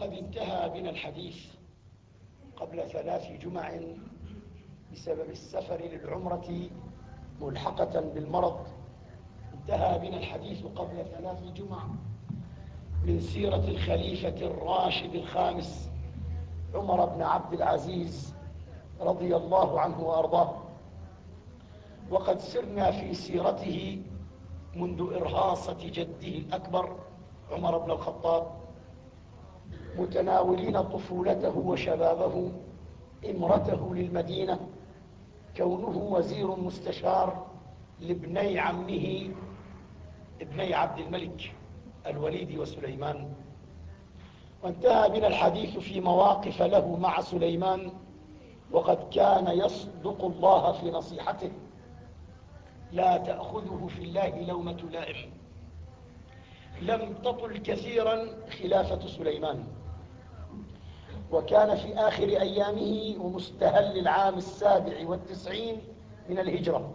وقد انتهى بنا الحديث قبل ثلاث جمع بسبب السفر للعمرة ملحقة بالمرض. انتهى بنا الحديث قبل ثلاث جمع من سيرة الخليفة الراشد الخامس عمر بن عبد العزيز رضي الله عنه وأرضاه. وقد سرنا في سيرته منذ إرهاصة جده الأكبر عمر بن الخطاب. متناولين طفولته وشبابه إمرته للمدينة كونه وزير مستشار لابني عمه ابني عبد الملك الوليد وسليمان. وانتهى بنا الحديث في مواقف له مع سليمان وقد كان يصدق الله في نصيحته. لا تأخذه في الله لومة لائم. لم تطل كثيرا خلافة سليمان. وكان في آخر أيامه ومستهل العام السابع والتسعين من الهجرة.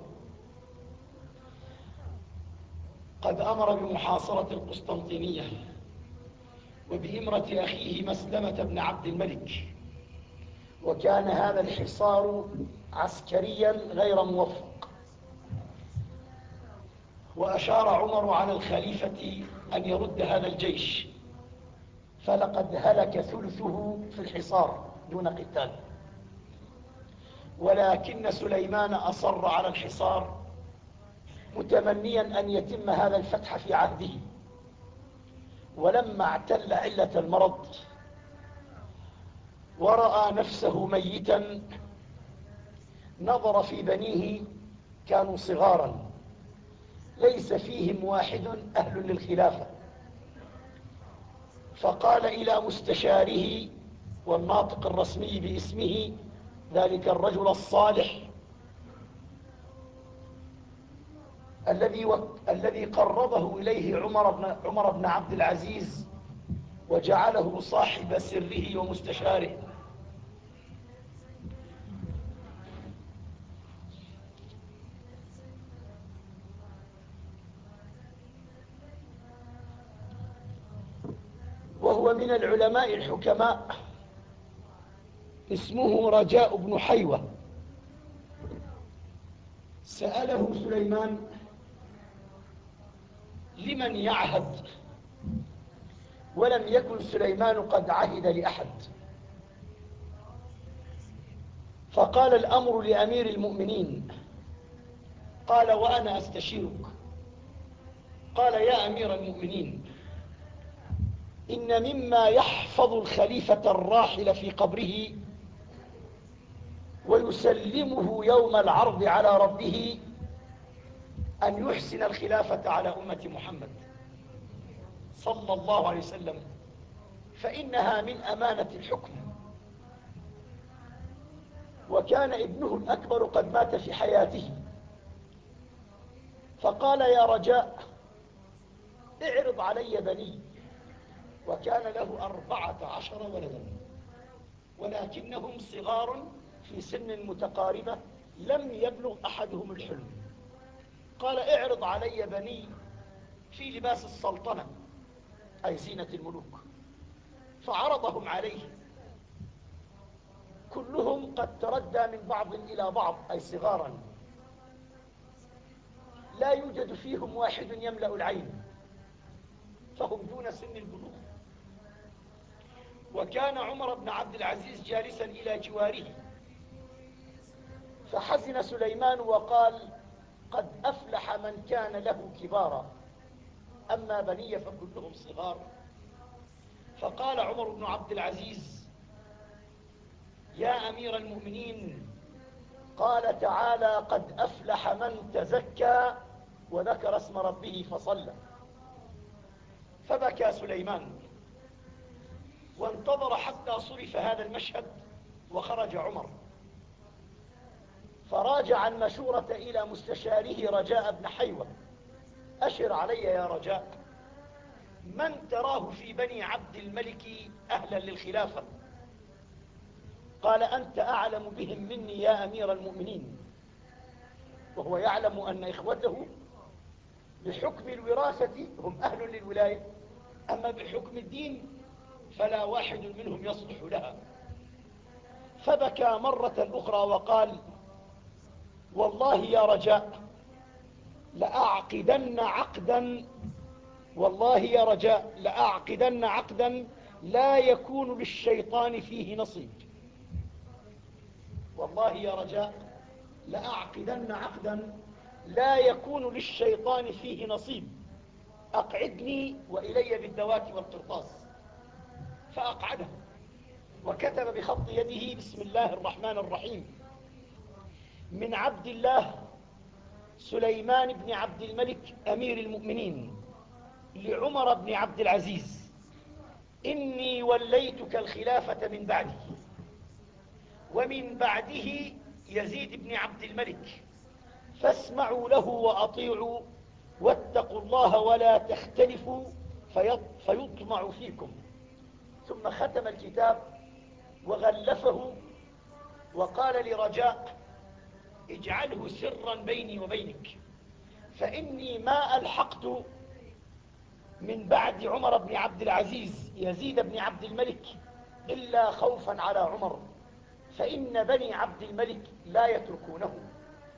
قد أمر بمحاصرة القسطنطينية وبإمرة أخيه مسلمة بن عبد الملك وكان هذا الحصار عسكريا غير موفق. وأشار عمر على الخليفة أن يرد هذا الجيش. فلقد هلك ثلثه في الحصار دون قتال. ولكن سليمان أصر على الحصار متمنيا أن يتم هذا الفتح في عهده. ولما اعتل علة المرض ورأى نفسه ميتا نظر في بنيه كانوا صغارا ليس فيهم واحد أهل للخلافة. فقال إلى مستشاره والناطق الرسمي باسمه ذلك الرجل الصالح الذي الذي قربه إليه عمر بن, عمر بن عبد العزيز وجعله صاحب سره ومستشاره. وهو من العلماء الحكماء. اسمه رجاء بن حيوة. سأله سليمان لمن يعهد؟ ولم يكن سليمان قد عهد لأحد. فقال الأمر لأمير المؤمنين. قال وأنا أستشيرك. قال يا أمير المؤمنين. إن مما يحفظ الخليفة الراحل في قبره ويسلمه يوم العرض على ربه أن يحسن الخلافة على أمة محمد صلى الله عليه وسلم فإنها من أمانة الحكم. وكان ابنه الأكبر قد مات في حياته. فقال يا رجاء اعرض علي بني. وكان له أربعة عشر ولدا. ولكنهم صغار في سن متقاربة لم يبلغ أحدهم الحلم. قال اعرض علي بني في لباس السلطنة أي زينة الملوك. فعرضهم عليه. كلهم قد تردى من بعض إلى بعض أي صغارا. لا يوجد فيهم واحد يملأ العين. فهم دون سن البلوغ. وكان عمر بن عبد العزيز جالسا إلى جواره. فحزن سليمان وقال قد أفلح من كان له كبارا. أما بني فكلهم صغار. فقال عمر بن عبد العزيز يا أمير المؤمنين قال تعالى قد أفلح من تزكى وذكر اسم ربه فصلى. فبكى سليمان. وانتظر حتى صرف هذا المشهد وخرج عمر. فراجع المشورة إلى مستشاره رجاء بن حيوة. أشر علي يا رجاء من تراه في بني عبد الملك أهلا للخلافة؟ قال أنت أعلم بهم مني يا أمير المؤمنين. وهو يعلم أن إخوته بحكم الوراثة هم أهل للولاية أما بحكم الدين فلا واحد منهم يصلح لها. فبكى مرة أخرى وقال والله يا رجاء لأعقدن عقدا والله يا رجاء لأعقدن عقدا لا يكون للشيطان فيه نصيب. والله يا رجاء لأعقدن عقدا لا يكون للشيطان فيه نصيب. أقعدني وإلي بالدوات والقرطاس. فأقعده وكتب بخط يده بسم الله الرحمن الرحيم. من عبد الله سليمان بن عبد الملك أمير المؤمنين لعمر بن عبد العزيز. إني وليتك الخلافة من بعده ومن بعده يزيد بن عبد الملك. فاسمعوا له وأطيعوا واتقوا الله ولا تختلفوا فيطمع فيكم. ثم ختم الكتاب وغلفه وقال لرجاء اجعله سرا بيني وبينك فإني ما ألحقت من بعد عمر بن عبد العزيز يزيد بن عبد الملك إلا خوفا على عمر فإن بني عبد الملك لا يتركونه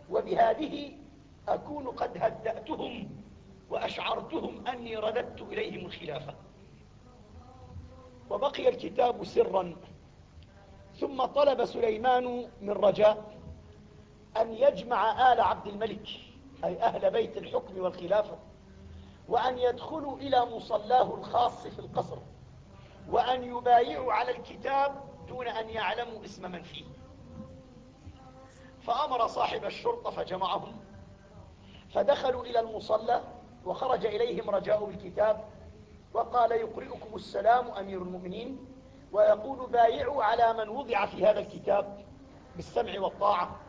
وبهذه أكون قد هدأتهم وأشعرتهم أني رددت إليهم الخلافة. وبقي الكتاب سرا. ثم طلب سليمان من رجاء أن يجمع آل عبد الملك أي أهل بيت الحكم والخلافة وأن يدخلوا إلى مصلاه الخاص في القصر وأن يبايعوا على الكتاب دون أن يعلموا اسم من فيه. فأمر صاحب الشرطة فجمعهم فدخلوا إلى المصلى وخرج إليهم رجاء بالكتاب وقال يقرئكم السلام أمير المؤمنين ويقول بايعوا على من وضع في هذا الكتاب بالسمع والطاعة.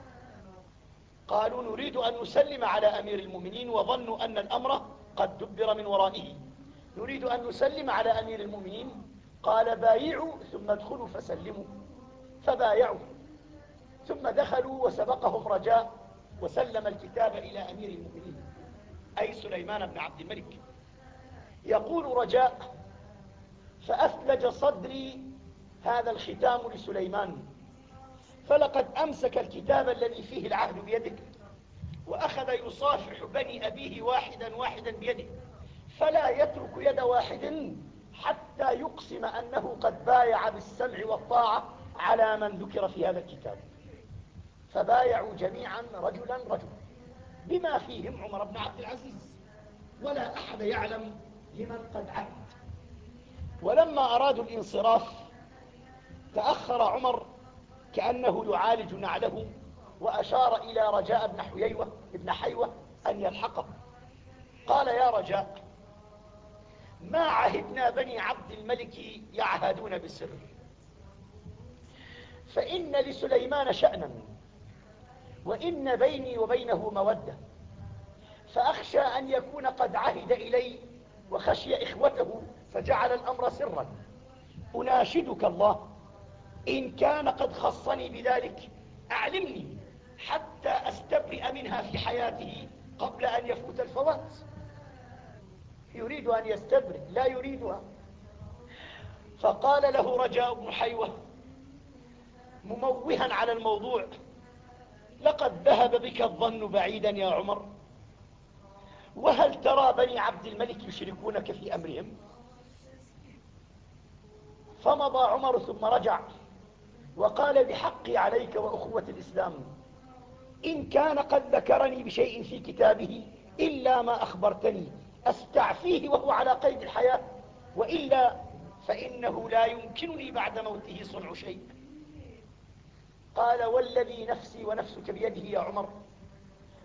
قالوا نريد أن نسلم على أمير المؤمنين وظنوا أن الأمر قد دبر من ورائه. نريد أن نسلم على أمير المؤمنين. قال بايعوا ثم ادخلوا فسلموا. فبايعوا. ثم دخلوا وسبقهم رجاء وسلم الكتاب إلى أمير المؤمنين. أي سليمان بن عبد الملك. يقول رجاء فأثلج صدري هذا الختام لسليمان فلقد أمسك الكتاب الذي فيه العهد بيده وأخذ يصافح بني أبيه واحدا واحدا بيده فلا يترك يد واحد حتى يقسم أنه قد بايع بالسمع والطاعة على من ذكر في هذا الكتاب. فبايعوا جميعا رجلا رجلا بما فيهم عمر بن عبد العزيز ولا أحد يعلم لمن قد عهد. ولما أرادوا الانصراف تأخر عمر كأنه يعالج نعله وأشار إلى رجاء بن حيوة ابن حيوة أن يلحقه. قال يا رجاء ما عهدنا بني عبد الملك يعهدون بالسر فإن لسليمان شأنا وإن بيني وبينه مودة. فأخشى أن يكون قد عهد إلي وخشي إخوته فجعل الأمر سرا. أناشدك الله. إن كان قد خصني بذلك أعلمني حتى أستبرئ منها في حياته قبل أن يفوت الفوات. يريد أن يستبرئ لا يريدها. فقال له رجاء بن حيوة مموها على الموضوع لقد ذهب بك الظن بعيدا يا عمر. وهل ترى بني عبد الملك يشركونك في أمرهم؟ فمضى عمر ثم رجع وقال بحقي عليك وأخوة الإسلام إن كان قد ذكرني بشيء في كتابه إلا ما أخبرتني أستعفيه وهو على قيد الحياة؟ وإلا فإنه لا يمكنني بعد موته صنع شيء. قال والذي نفسي ونفسك بيده يا عمر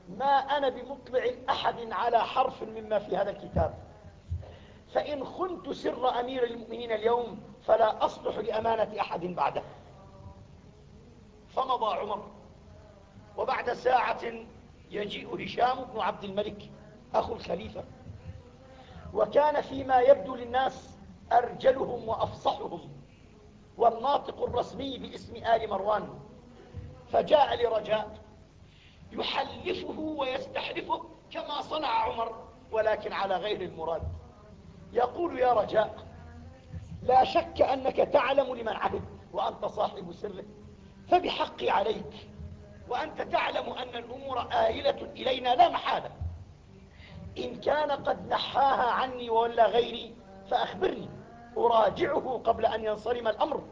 ما أنا بمطلع أحد على حرف مما في هذا الكتاب. فإن خنت سر أمير المؤمنين اليوم فلا أصلح لأمانة أحد بعده. فمضى عمر وبعد ساعة يجيء هشام بن عبد الملك أخو الخليفة وكان فيما يبدو للناس أرجلهم وأفصحهم والناطق الرسمي باسم آل مروان فجاء لرجاء يحلفه ويستحلفه كما صنع عمر ولكن على غير المراد. يقول يا رجاء لا شك أنك تعلم لمن عهد وأنت صاحب سره فبحقي عليك وأنت تعلم أن الأمور آيلة إلينا لا محالة. إن كان قد نحاها عني ولا غيري فأخبرني أراجعه قبل أن ينصرم الأمر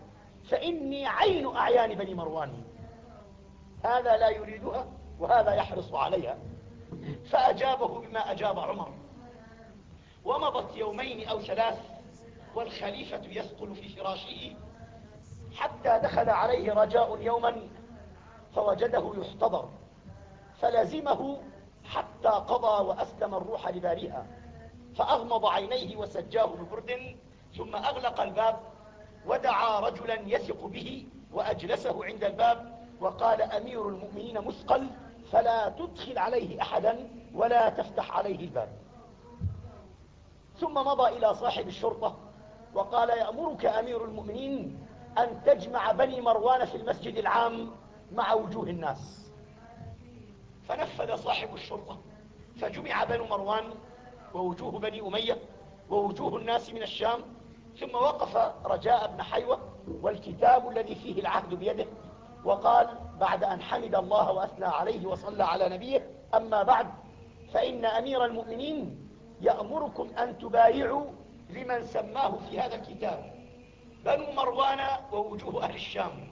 فإني عين أعيان بني مروان. هذا لا يريدها وهذا يحرص عليها. فأجابه بما أجاب عمر. ومضت يومين أو ثلاث والخليفة يثقل في فراشه حتى دخل عليه رجاء يوما فوجده يحتضر. فلزمه حتى قضى وأسلم الروح لباريها فأغمض عينيه وسجاه ببرد ثم أغلق الباب ودعا رجلا يثق به وأجلسه عند الباب وقال أمير المؤمنين مثقل فلا تدخل عليه أحدا ولا تفتح عليه الباب. ثم مضى إلى صاحب الشرطة وقال يأمرك أمير المؤمنين أن تجمع بني مروان في المسجد العام مع وجوه الناس. فنفذ صاحب الشرطة فجمع بنو مروان ووجوه بني أمية ووجوه الناس من الشام ثم وقف رجاء بن حيوة والكتاب الذي فيه العهد بيده وقال بعد أن حمد الله وأثنى عليه وصلى على نبيه أما بعد فإن أمير المؤمنين يأمركم أن تبايعوا لمن سماه في هذا الكتاب بنو مروان ووجوه أهل الشام.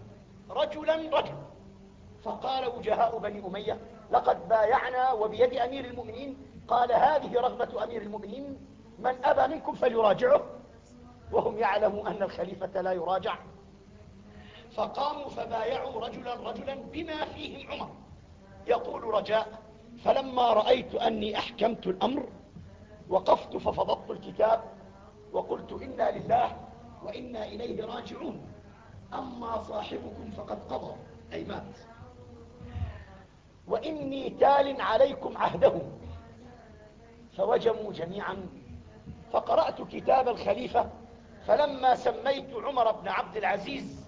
رجلا رجل. فقال وجهاء بني أمية لقد بايعنا وبيد أمير المؤمنين. قال هذه رغبة أمير المؤمنين من أبى منكم فليراجعه. وهم يعلموا أن الخليفة لا يراجع. فقاموا فبايعوا رجلا رجلا بما فيهم عمر. يقول رجاء فلما رأيت أني أحكمت الأمر وقفت ففضضت الكتاب وقلت إنا لله وإنا إليه راجعون. أما صاحبكم فقد قضى أي مات. وإني تال عليكم عهده. فوجموا جميعا فقرأت كتاب الخليفة فلما سميت عمر بن عبد العزيز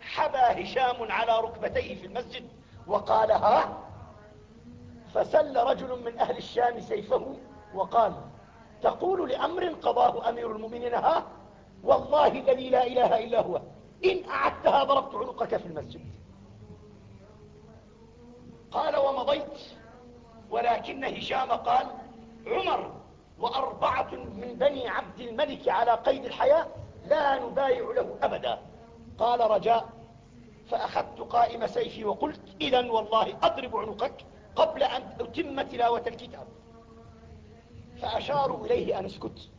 حبى هشام على ركبتيه في المسجد وقال ها؟ فسل رجل من أهل الشام سيفه وقال تقول لأمر قضاه أمير المؤمنين ها؟ والله الذي لا إله إلا هو. إن أعدتها ضربت عنقك في المسجد. قال ومضيت. ولكن هشام قال عمر وأربعة من بني عبد الملك على قيد الحياة لا نبايع له أبدا. قال رجاء فأخذت قائم سيفي وقلت إذا والله أضرب عنقك قبل أن أتم تلاوة الكتاب. فأشاروا إليه أن اسكت.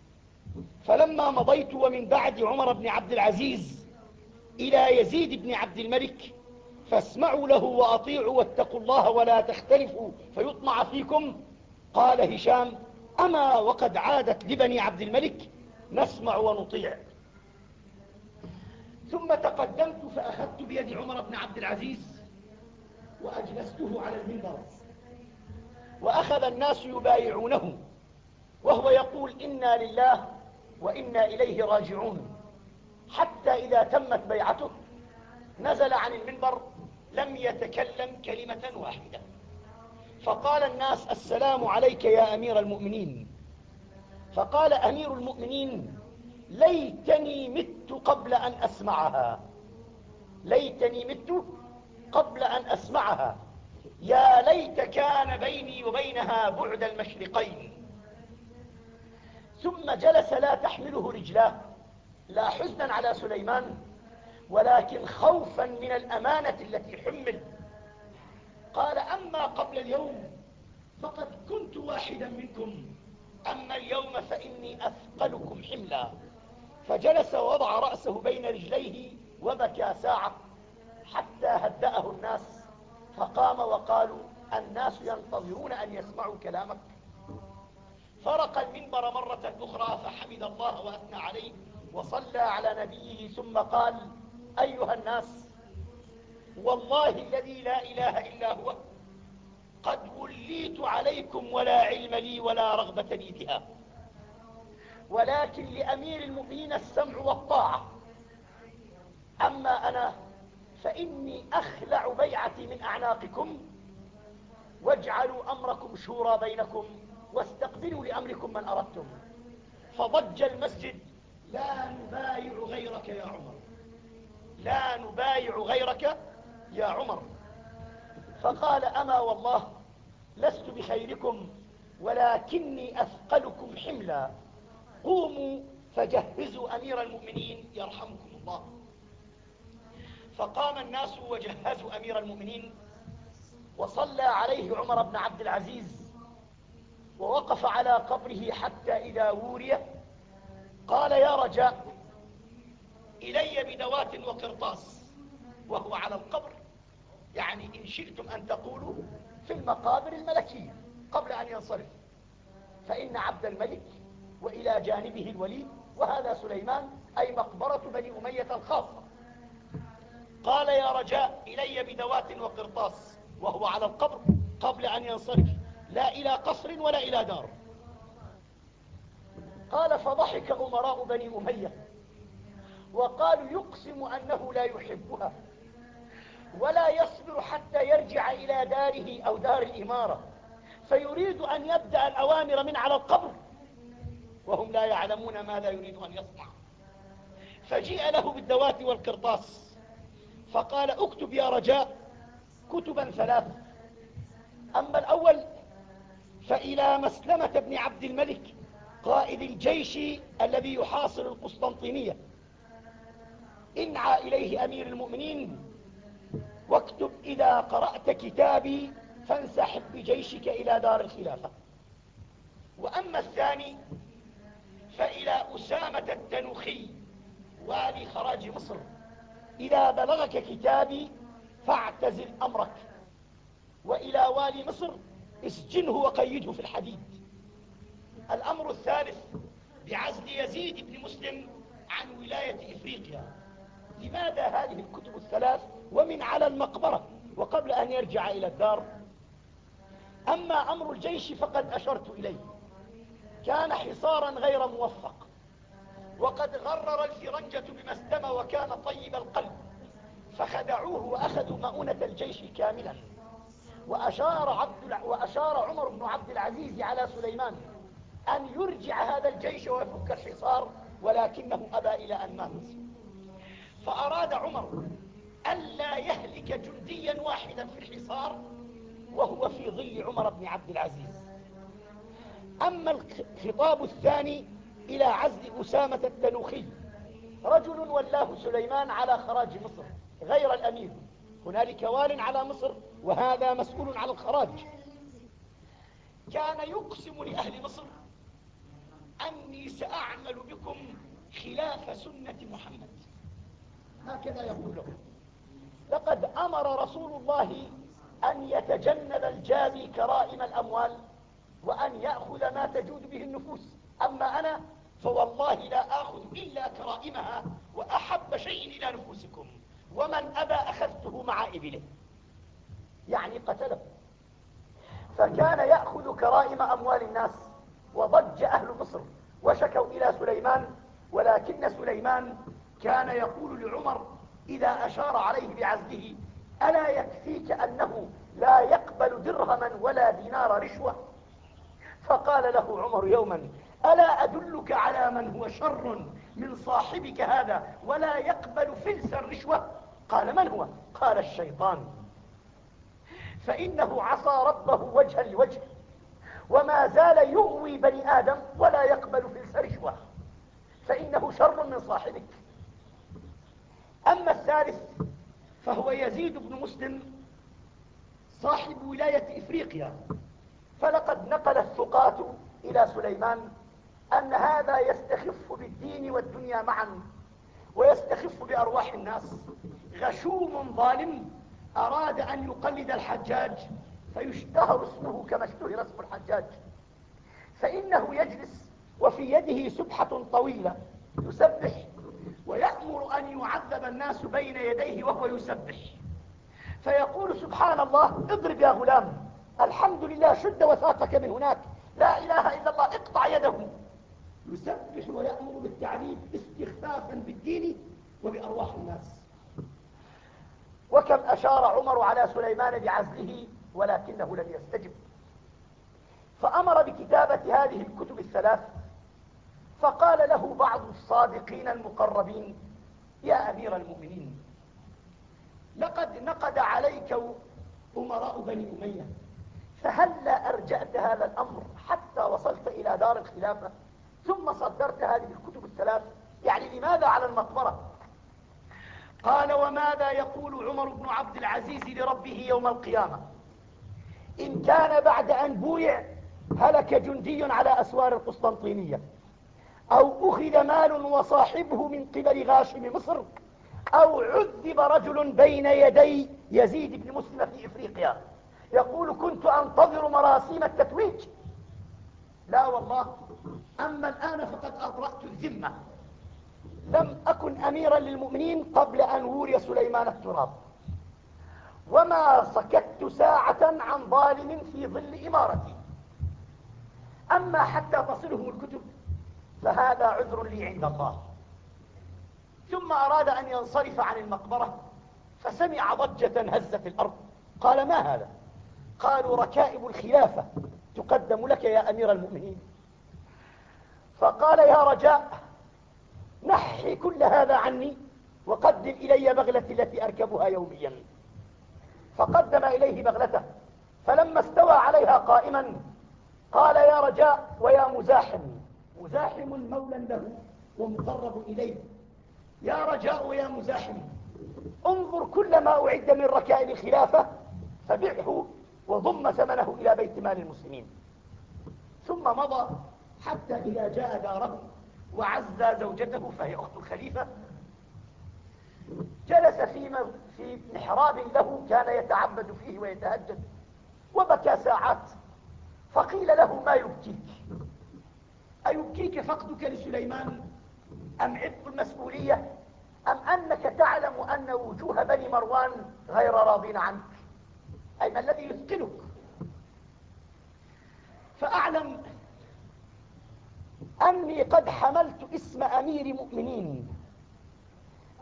فلما مضيت ومن بعد عمر بن عبد العزيز إلى يزيد بن عبد الملك فاسمعوا له وأطيعوا واتقوا الله ولا تختلفوا فيطمع فيكم. قال هشام أما وقد عادت لبني عبد الملك نسمع ونطيع. ثم تقدمت فأخذت بيد عمر بن عبد العزيز وأجلسته على المنبر. وأخذ الناس يبايعونه وهو يقول إنا لله وإنا إليه راجعون. حتى إذا تمت بيعته نزل عن المنبر لم يتكلم كلمة واحدة. فقال الناس السلام عليك يا أمير المؤمنين. فقال أمير المؤمنين ليتني مت قبل أن أسمعها. ليتني مت قبل أن أسمعها. يا ليت كان بيني وبينها بعد المشرقين. ثم جلس لا تحمله رجلاه لا حزنا على سليمان ولكن خوفا من الأمانة التي حمل. قال أما قبل اليوم فقد كنت واحدا منكم. أما اليوم فإني أثقلكم حملا. فجلس ووضع رأسه بين رجليه وبكى ساعة حتى هدأه الناس فقام وقالوا الناس ينتظرون أن يسمعوا كلامك. فرق المنبر مرة أخرى فحمد الله وأثنى عليه وصلى على نبيه ثم قال أيها الناس والله الذي لا إله إلا هو قد وليت عليكم ولا علم لي ولا رغبة لي بها. ولكن لأمير المؤمنين السمع والطاعة. أما أنا فإني أخلع بيعتي من أعناقكم واجعلوا أمركم شورى بينكم واستقبلوا لأمركم من أردتم. فضج المسجد لا نبايع غيرك يا عمر. لا نبايع غيرك يا عمر. فقال أما والله لست بخيركم ولكني أثقلكم حملا. قوموا فجهزوا أمير المؤمنين يرحمكم الله. فقام الناس وجهزوا أمير المؤمنين وصلى عليه عمر بن عبد العزيز ووقف على قبره حتى إذا وري. قال يا رجاء إلي بدوات وقرطاس وهو على القبر. يعني إن شئتم أن تقولوا في المقابر الملكية قبل أن ينصرف. فإن عبد الملك وإلى جانبه الوليد وهذا سليمان أي مقبرة بني أمية الخاصة. قال يا رجاء إلي بدوات وقرطاس وهو على القبر قبل أن ينصرف. لا إلى قصر ولا إلى دار. قال فضحك أمراء بني أمية وقالوا يقسم أنه لا يحبها ولا يصبر حتى يرجع إلى داره أو دار الإمارة فيريد أن يبدأ الأوامر من على القبر. وهم لا يعلمون ماذا يريد أن يصنع. فجيء له بالدوات والقرطاس فقال اكتب يا رجاء كتبا ثلاث أما الأول فإلى مسلمة بن عبد الملك قائد الجيش الذي يحاصر القسطنطينية. انعى إليه أمير المؤمنين واكتب إذا قرأت كتابي فانسحب بجيشك إلى دار الخلافة. وأما الثاني فإلى أسامة التنوخي. والي خراج مصر. إذا بلغك كتابي فاعتزل أمرك. وإلى والي مصر اسجنه وقيده في الحديد. الأمر الثالث بعزل يزيد بن مسلم عن ولاية إفريقيا. لماذا هذه الكتب الثلاث ومن على المقبرة وقبل أن يرجع إلى الدار؟ أما أمر الجيش فقد أشرت إليه. كان حصارا غير موفق. وقد غرر الفرنجة بما استمى وكان طيب القلب. فخدعوه وأخذوا مؤونة الجيش كاملا. وأشار, عبد وأشار عمر بن عبد العزيز على سليمان أن يرجع هذا الجيش ويفك الحصار ولكنه أبى إلى أن مات فأراد عمر ألا يهلك جنديا واحدا في الحصار وهو في ظل عمر بن عبد العزيز. أما الخطاب الثاني إلى عزل أسامة التنوخي رجل ولاه سليمان على خراج مصر غير الأمير. هنالك وال على مصر وهذا مسؤول على الخراج. كان يقسم لأهل مصر أني سأعمل بكم خلاف سنة محمد. هكذا يقول له لقد أمر رسول الله أن يتجنب الجابي كرائم الأموال وأن يأخذ ما تجود به النفوس. أما أنا فوالله لا آخذ إلا كرائمها وأحب شيء إلى نفوسكم. ومن أبى أخذته مع إبله. يعني قتله. فكان يأخذ كرائم أموال الناس وضج أهل مصر وشكوا إلى سليمان ولكن سليمان كان يقول لعمر إذا أشار عليه بعزله ألا يكفيك أنه لا يقبل درهما ولا دينار رشوة؟ فقال له عمر يوما ألا أدلك على من هو شر من صاحبك هذا ولا يقبل فلس الرشوة؟ قال من هو؟ قال الشيطان. فإنه عصى ربه وجها لوجه وما زال يؤوي بني آدم ولا يقبل فلس رشوة فإنه شر من صاحبك. أما الثالث فهو يزيد بن مسلم صاحب ولاية إفريقيا. فلقد نقل الثقات إلى سليمان أن هذا يستخف بالدين والدنيا معا ويستخف بأرواح الناس. غشوم ظالم أراد أن يقلد الحجاج فيشتهر اسمه كما اشتهر اسم الحجاج. فإنه يجلس وفي يده سبحة طويلة يسبح ويأمر أن يعذب الناس بين يديه وهو يسبح. فيقول سبحان الله اضرب يا غلام. الحمد لله شد وثاقك من هناك. لا إله إلا الله اقطع يده. يسبح ويأمر بالتعذيب استخفافا بالدين وبأرواح الناس. وكم أشار عمر على سليمان بعزله ولكنه لم يستجب. فأمر بكتابة هذه الكتب الثلاث فقال له بعض الصادقين المقربين يا أمير المؤمنين لقد نقد عليك أمراء بني أمية فهلا أرجعت هذا الأمر حتى وصلت إلى دار الخلافة ثم صدرت هذه الكتب الثلاث؟ يعني لماذا على المقبرة؟ قال وماذا يقول عمر بن عبد العزيز لربه يوم القيامة؟ إن كان بعد أن بويع هلك جندي على أسوار القسطنطينية أو أخذ مال وصاحبه من قبل غاشم مصر أو عذب رجل بين يدي يزيد بن مسلم في إفريقيا. يقول كنت أنتظر مراسيم التتويج. لا والله. أما الآن فقد أطرأت الذمة. لم أكن أميرا للمؤمنين قبل أن وري سليمان التراب. وما سكت ساعة عن ظالم في ظل إمارتي. أما حتى تصله الكتب فهذا عذر لي عند الله. ثم أراد أن ينصرف عن المقبرة فسمع ضجة هزت الأرض. قال ما هذا؟ قالوا ركائب الخلافة تقدم لك يا أمير المؤمنين. فقال يا رجاء نحي كل هذا عني وقدم إلي بغلتي التي أركبها يوميا. فقدم إليه بغلته فلما استوى عليها قائما قال يا رجاء ويا مزاحم مزاحم مولى له ومقرب إليه. يا رجاء ويا مزاحم انظر كل ما أعد من ركائب الخلافة فبعه وضم ثمنه إلى بيت مال المسلمين. ثم مضى حتى إذا جاء داره وعزى زوجته فهي أخت الخليفة جلس في في محراب له كان يتعبد فيه ويتهجد وبكى ساعات فقيل له ما يبكيك؟ أيبكيك فقدك لسليمان؟ أم عبء المسؤولية؟ أم أنك تعلم أن وجوه بني مروان غير راضين عنك؟ أي ما الذي يثقلك؟ فأعلم أني قد حملت اسم أمير مؤمنين.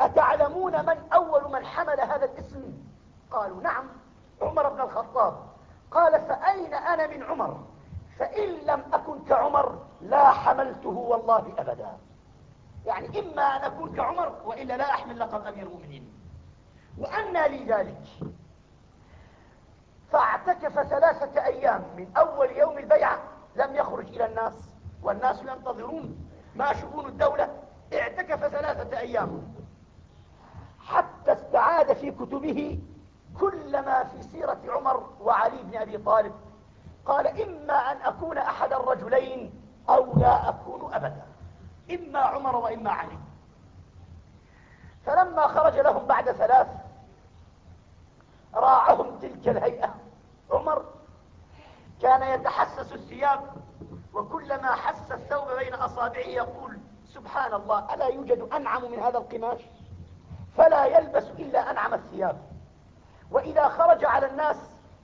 أتعلمون من أول من حمل هذا الاسم؟ قالوا نعم عمر بن الخطاب. قال فأين أنا من عمر؟ فإن لم أكن كعمر لا حملته والله أبدا. يعني إما أن أكون كعمر وإلا لا أحمل لقب أمير المؤمنين. وأنى لي ذلك فاعتكف ثلاثة أيام. من أول يوم البيعة لم يخرج إلى الناس والناس ينتظرون ما شؤون الدولة. اعتكف ثلاثة أيام. حتى استعاد في كتبه كل ما في سيرة عمر وعلي بن أبي طالب. قال إما أن أكون أحد الرجلين أو لا أكون أبدا. إما عمر وإما علي. فلما خرج لهم بعد ثلاث راعهم تلك الهيئة. عمر كان يتحسس الثياب وكلما حس الثوب بين أصابعه يقول سبحان الله ألا يوجد أنعم من هذا القماش؟ فلا يلبس إلا أنعم الثياب. وإذا خرج على الناس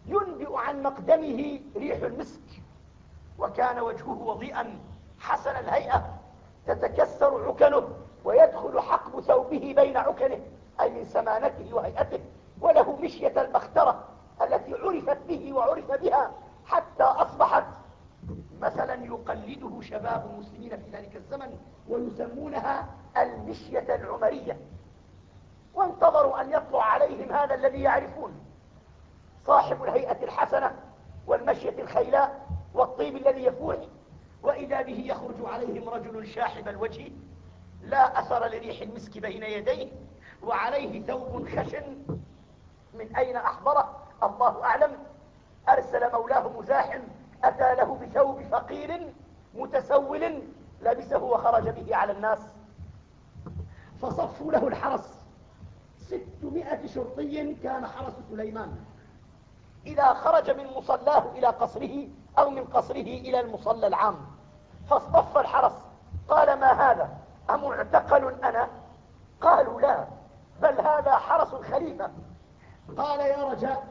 ينبئ عن مقدمه ريح المسك. وكان وجهه وضيئا حسن الهيئة تتكسر عكنه ويدخل حقب ثوبه بين عكنه أي من سمانته وهيئته وله مشية البخترة. التي عرفت به وعرف بها حتى أصبحت مثلا يقلده شباب المسلمين في ذلك الزمن ويسمونها المشية العمرية. وانتظروا أن يطلع عليهم هذا الذي يعرفون. صاحب الهيئة الحسنة والمشية الخيلاء والطيب الذي يفوح وإذا به يخرج عليهم رجل شاحب الوجه لا أثر لريح المسك بين يديه وعليه ثوب خشن من أين أحضره. الله أعلم. أرسل مولاه مزاحم أتى له بثوب فقير متسول لبسه وخرج به على الناس. فصفوا له الحرس. ستمائة شرطي كان حرس سليمان. إذا خرج من مصلاه إلى قصره أو من قصره إلى المصلى العام. فاصطف الحرس. قال ما هذا؟ أمعتقل أنا؟ قالوا لا بل هذا حرس الخليفة. قال يا رجاء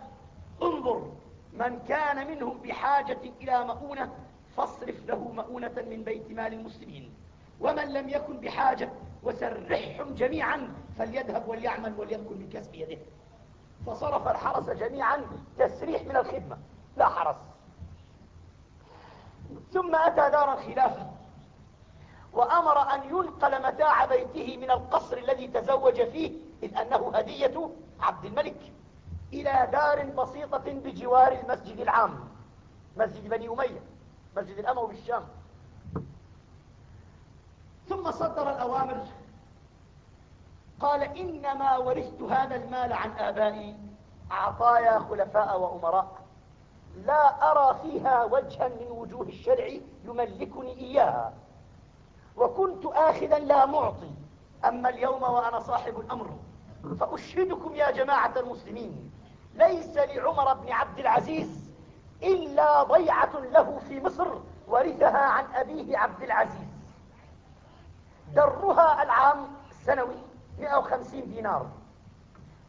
انظر من كان منهم بحاجة إلى مؤونة فاصرف له مؤونة من بيت مال المسلمين. ومن لم يكن بحاجة وسرحهم جميعا فليذهب وليعمل وليأكل من كسب يده. فصرف الحرس جميعا تسريح من الخدمة لا حرس. ثم أتى دار الخلافة وأمر أن ينقل متاع بيته من القصر الذي تزوج فيه إذ أنه هدية عبد الملك. إلى دار بسيطة بجوار المسجد العام مسجد بني أمية مسجد الأموي بالشام. ثم صدر الأوامر. قال إنما ورثت هذا المال عن آبائي عطايا خلفاء وأمراء. لا أرى فيها وجها من وجوه الشرع يملكني إياها. وكنت آخذا لا معطي أما اليوم وأنا صاحب الأمر. فأشهدكم يا جماعة المسلمين. ليس لعمر بن عبد العزيز إلا ضيعة له في مصر ورثها عن أبيه عبد العزيز. درها العام السنوي 150 دينار.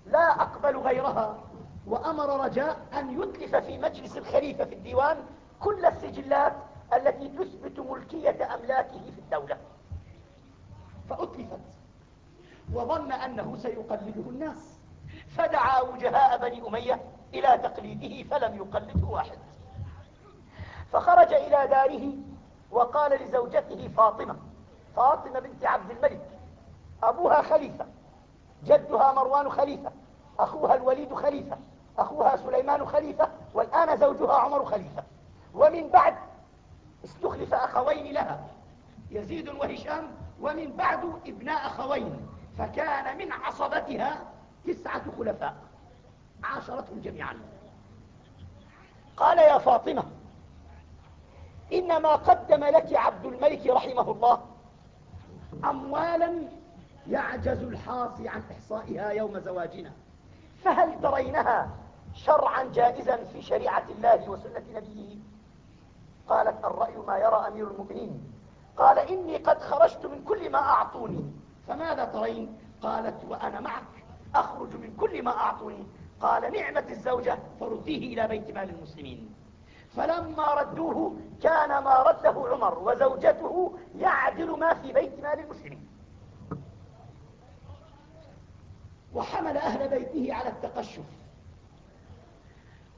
لا أقبل غيرها وأمر رجاء أن يتلف في مجلس الخليفة في الديوان كل السجلات التي تثبت ملكية أملاكه في الدولة. فأتلفت وظن أنه سيقلده الناس. فدعا وجهاء بني أمية إلى تقليده فلم يقلده واحد فخرج إلى داره وقال لزوجته فاطمة فاطمة بنت عبد الملك أبوها خليفة جدها مروان خليفة أخوها الوليد خليفة أخوها سليمان خليفة والآن زوجها عمر خليفة. ومن بعد استخلف أخوين لها يزيد وهشام ومن بعد ابناء أخوين فكان من عصبتها تسعة خلفاء عاشرتهم جميعا. قال يا فاطمة إنما قدم لك عبد الملك رحمه الله. أموالا يعجز الحاصي عن إحصائها يوم زواجنا. فهل ترينها شرعا جائزا في شريعة الله وسنة نبيه؟ قالت الرأي ما يرى أمير المؤمنين. قال إني قد خرجت من كل ما أعطوني. فماذا ترين؟ قالت وأنا معك. أخرج من كل ما أعطوني. قال نعمة الزوجة. فرديه إلى بيت مال المسلمين. فلما ردوه كان ما رده عمر وزوجته يعدل ما في بيت مال المسلمين. وحمل أهل بيته على التقشف.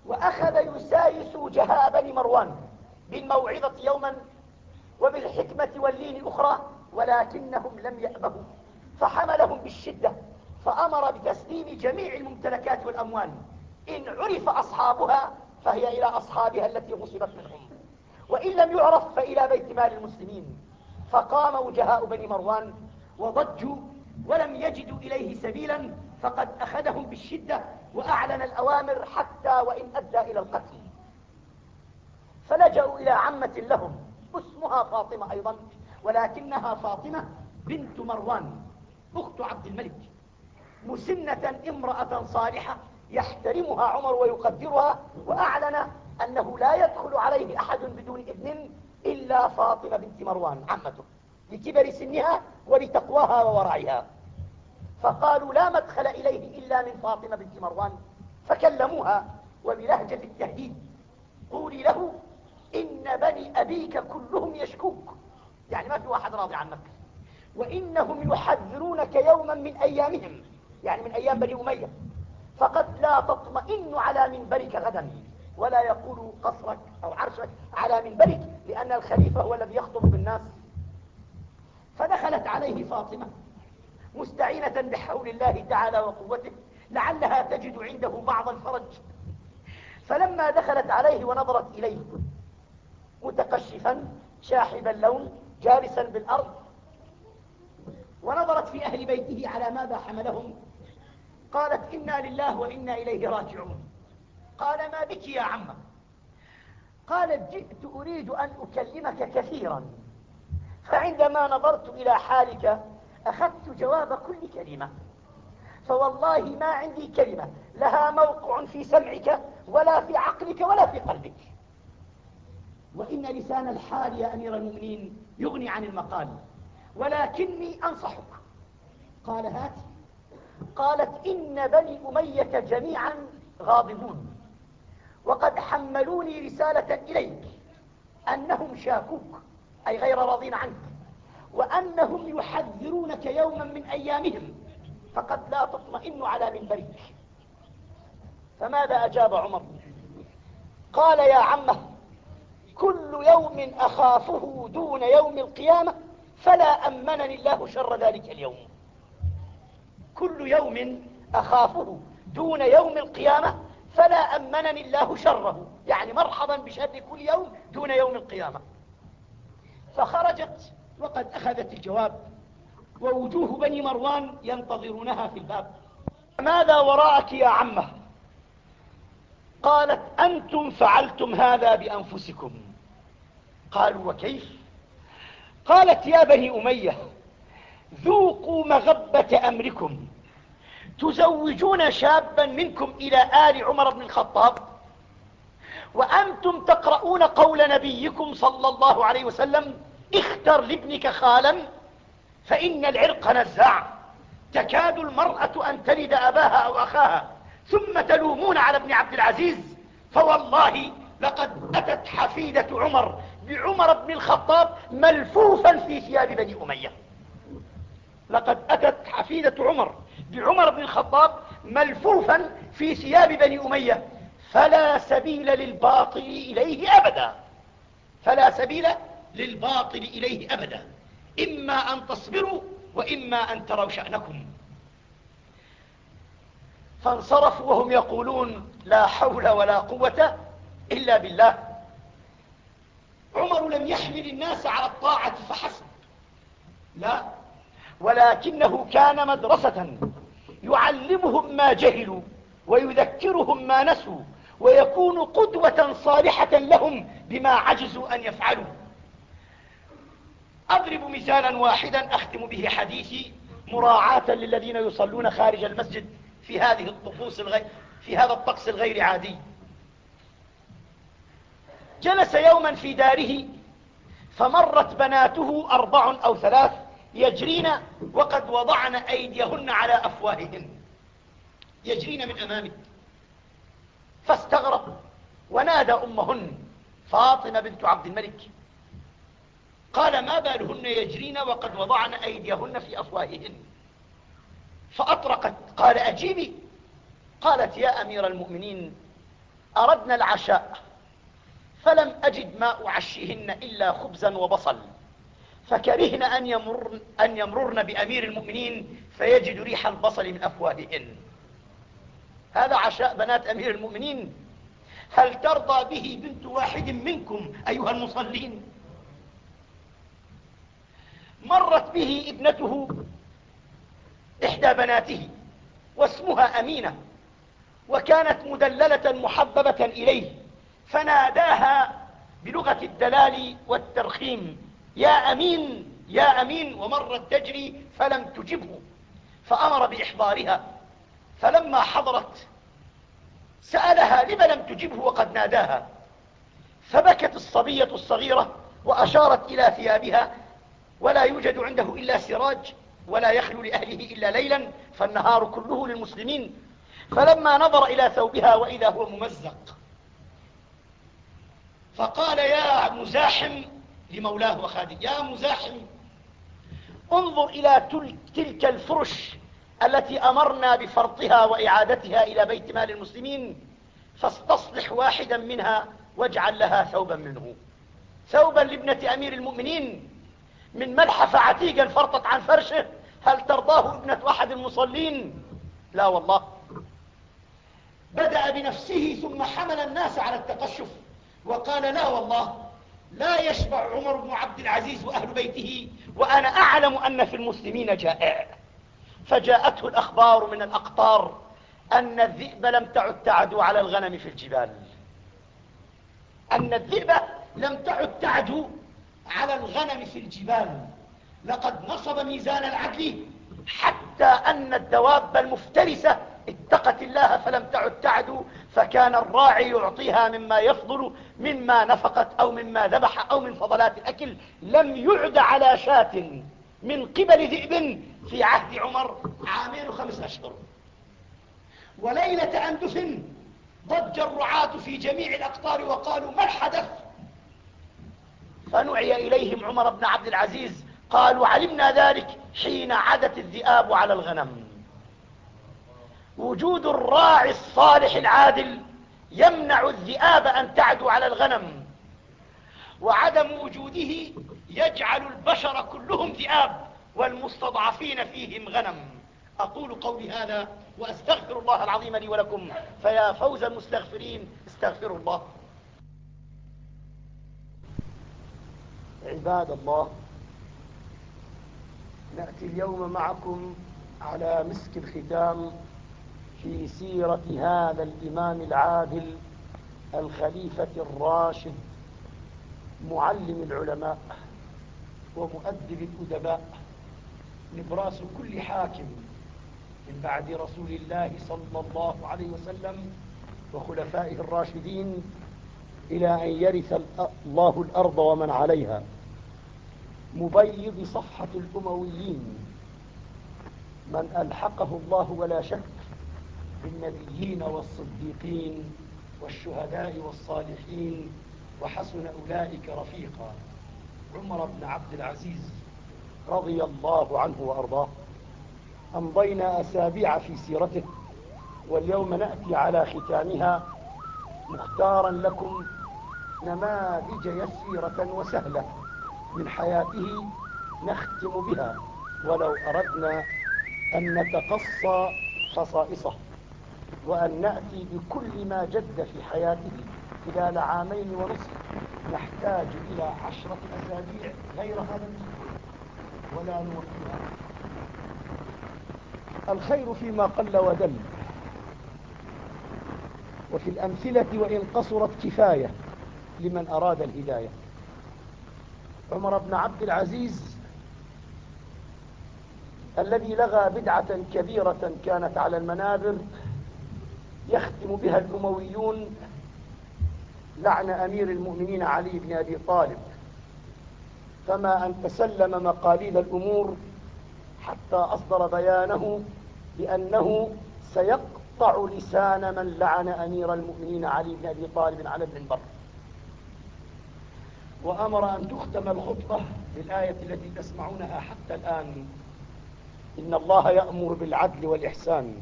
وأخذ يسايس وجهاء بني مروان بالموعظة يوما وبالحكمة واللين أخرى ولكنهم لم يأبهوا. فحملهم بالشدة. فأمر بتسليم جميع الممتلكات والأموال. إن عرف أصحابها فهي إلى أصحابها التي غصبت منهم. وإن لم يعرف فإلى بيت مال المسلمين. فقام وجهاء بني مروان وضجوا ولم يجدوا إليه سبيلا فقد أخذهم بالشدة وأعلن الأوامر حتى وإن أدى إلى القتل. فلجأوا إلى عمة لهم اسمها فاطمة أيضا ولكنها فاطمة بنت مروان أخت عبد الملك. مسنة امرأة صالحة يحترمها عمر ويقدرها وأعلن أنه لا يدخل عليه أحد بدون إذن إلا فاطمة بنت مروان عمته لكبر سنها ولتقواها وورعها. فقالوا لا مدخل إليه إلا من فاطمة بنت مروان فكلموها وبلهجة التهديد قولي له إن بني أبيك كلهم يشكوك. يعني ما في واحد راضي عنك وإنهم يحذرونك يوما من أيامهم. يعني من أيام بني أمية. فقد لا تطمئن على منبرك غدا ولا يقول قصرك أو عرشك على منبرك لأن الخليفة هو الذي يخطب بالناس. فدخلت عليه فاطمة مستعينة بحول الله تعالى وقوته لعلها تجد عنده بعض الفرج. فلما دخلت عليه ونظرت إليه متقشفا شاحب اللون جالسا بالأرض ونظرت في أهل بيته على ماذا حملهم. قالت إنا لله وإنا إليه راجعون. قال ما بك يا عمه قالت جئت أريد أن أكلمك كثيرا. فعندما نظرت إلى حالك أخذت جواب كل كلمة. فوالله ما عندي كلمة. لها موقع في سمعك ولا في عقلك ولا في قلبك. وإن لسان الحال يا أمير المؤمنين يغني عن المقال. ولكني أنصحك. قال هات. قالت إن بني أمية جميعا غاضبون. وقد حملوني رسالة إليك أنهم شاكوك أي غير راضين عنك وأنهم يحذرونك يوما من أيامهم فقد لا تطمئن على منبرك. فماذا أجاب عمر؟ قال يا عمه كل يوم أخافه دون يوم القيامة فلا أمنني الله شر ذلك اليوم. كل يوم أخافه دون يوم القيامة فلا أمنني الله شره. يعني مرحبا بشر كل يوم دون يوم القيامة. فخرجت وقد أخذت الجواب ووجوه بني مروان ينتظرونها في الباب. ماذا وراءك يا عمة؟ قالت أنتم فعلتم هذا بأنفسكم. قالوا وكيف؟ قالت يا بني أمية ذوقوا مغبة أمركم. تزوجون شابا منكم إلى آل عمر بن الخطاب وأنتم تقرؤون قول نبيكم صلى الله عليه وسلم اختر لابنك خالا فإن العرق نزاع. تكاد المرأة أن تلد أباها أو أخاها ثم تلومون على ابن عبد العزيز فوالله لقد أتت حفيدة عمر بعمر بن الخطاب ملفوفا في ثياب بني أمية. لقد أتت حفيدة عمر بعمر بن الخطاب ملفوفا في ثياب بني أمية فلا سبيل للباطل إليه أبدا. فلا سبيل للباطل إليه أبدا. إما أن تصبروا وإما أن تروا شأنكم. فانصرفوا وهم يقولون لا حول ولا قوة إلا بالله. عمر لم يحمل الناس على الطاعة. ولكنه كان مدرسة يعلمهم ما جهلوا ويذكرهم ما نسوا ويكون قدوة صالحة لهم بما عجزوا أن يفعلوا. أضرب مثالا واحدا أختم به حديثي مراعاة للذين يصلون خارج المسجد في هذه الطقوس الغير في هذا الطقس الغير عادي. جلس يوما في داره فمرت بناته أربع أو ثلاث يجرين وقد وضعن أيديهن على أفواههن. يجرين من أمامه فاستغرب ونادى أمهن فاطمة بنت عبد الملك. قال ما بالهن يجرين وقد وضعن أيديهن في أفواههن. فأطرقت قال أجيبي. قالت يا أمير المؤمنين أردنا العشاء فلم أجد ما أعشيهن إلا خبزا وبصل. فكرهن أن يمرن, أن يمررن بأمير المؤمنين فيجد ريح البصل من أفواههن. هذا عشاء بنات أمير المؤمنين. هل ترضى به بنت واحد منكم أيها المصلين؟ مرت به ابنته إحدى بناته واسمها أمينة وكانت مدللة محببة إليه فناداها بلغة الدلال والترخيم. يا أمين يا أمين ومرت تجري فلم تجبه فأمر بإحضارها فلما حضرت سألها لم لم تجبه وقد ناداها فبكت الصبية الصغيرة وأشارت إلى ثيابها ولا يوجد عنده إلا سراج ولا يخلو لأهله إلا ليلا فالنهار كله للمسلمين. فلما نظر إلى ثوبها وإذا هو ممزق فقال يا مزاحم لمولاه وخادم. يا مزاحم. انظر إلى تلك الفرش التي أمرنا بفرطها وإعادتها إلى بيت مال المسلمين فاستصلح واحدا منها واجعل لها ثوبا منه. ثوبا لابنة أمير المؤمنين. من ملحف عتيقا فرطت عن فرشه. هل ترضاه ابنة أحد المصلين؟ لا والله. بدأ بنفسه ثم حمل الناس على التقشف وقال لا والله. لا يشبع عمر بن عبد العزيز وأهل بيته وأنا أعلم أن في المسلمين جائع. فجاءته الأخبار من الأقطار أن الذئب لم تعد تعدو على الغنم في الجبال. أن الذئب لم تعد تعدو على الغنم في الجبال. لقد نصب ميزان العدل حتى أن الدواب المفترسة اتقت الله فلم تعد تعدو فكان الراعي يعطيها مما يفضل مما نفقت أو مما ذبح أو من فضلات الأكل لم يعد على شاة من قبل ذئب في عهد عمر عامين خمس أشهر. وليلة أندف ضج الرعاة في جميع الأقطار وقالوا ما الحدث؟ فنعي إليهم عمر بن عبد العزيز قالوا علمنا ذلك حين عدت الذئاب على الغنم. وجود الراعي الصالح العادل يمنع الذئاب أن تعدو على الغنم. وعدم وجوده يجعل البشر كلهم ذئاب والمستضعفين فيهم غنم. أقول قولي هذا وأستغفر الله العظيم لي ولكم. فيا فوز المستغفرين استغفروا الله. عباد الله نأتي اليوم معكم على مسك الختام في سيرة هذا الإمام العادل الخليفة الراشد معلم العلماء ومؤدب الأدباء نبراس كل حاكم من بعد رسول الله صلى الله عليه وسلم وخلفائه الراشدين إلى أن يرث الله الأرض ومن عليها. مبيض صفحة الأمويين من ألحقه الله ولا شك بالنبيين والصديقين والشهداء والصالحين وحسن أولئك رفيقا. عمر بن عبد العزيز رضي الله عنه وأرضاه. أمضينا أسابيع في سيرته واليوم نأتي على ختامها. مختارا لكم نماذج يسيرة وسهلة من حياته نختم بها ولو أردنا أن نتقصى خصائصه. وأن نأتي بكل ما جد في حياته خلال عامين ونصف نحتاج إلى عشرة أسابيع غير هذا ولا نوفيها. الخير فيما قل ودل. وفي الأمثلة وإن قصرت كفاية لمن أراد الهداية. عمر بن عبد العزيز الذي لغى بدعة كبيرة كانت على المنابر يختم بها الأمويون لعن أمير المؤمنين علي بن أبي طالب. فما أن تسلم مقاليد الأمور حتى أصدر بيانه بأنه سيقطع لسان من لعن أمير المؤمنين علي بن أبي طالب على المنبر. وأمر أن تختم الخطبة بالآية التي تسمعونها حتى الآن. إن الله يأمر بالعدل والإحسان.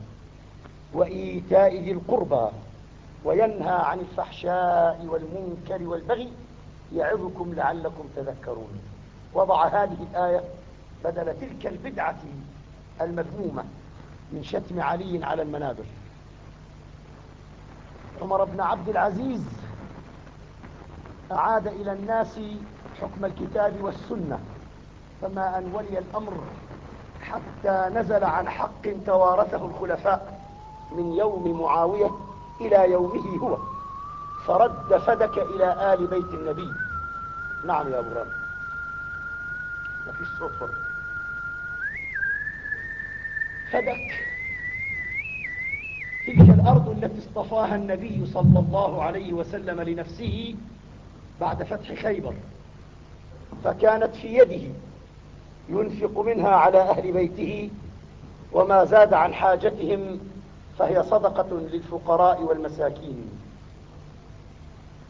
وإيتاء ذي القربى وينهى عن الفحشاء والمنكر والبغي يعظكم لعلكم تذكرون. وضع هذه الآية بدل تلك البدعة المذمومة من شتم علي على المنابر. عمر بن عبد العزيز أعاد إلى الناس حكم الكتاب والسنة فما أن ولي الأمر حتى نزل عن حق توارثه الخلفاء. من يوم معاوية إلى يومه هو. فرد فدك إلى آل بيت النبي. نعم يا أبو رامي ما فيش صوت فرد فدك. تلك الأرض التي اصطفاها النبي صلى الله عليه وسلم لنفسه بعد فتح خيبر. فكانت في يده. ينفق منها على أهل بيته. وما زاد عن حاجتهم فهي صدقة للفقراء والمساكين.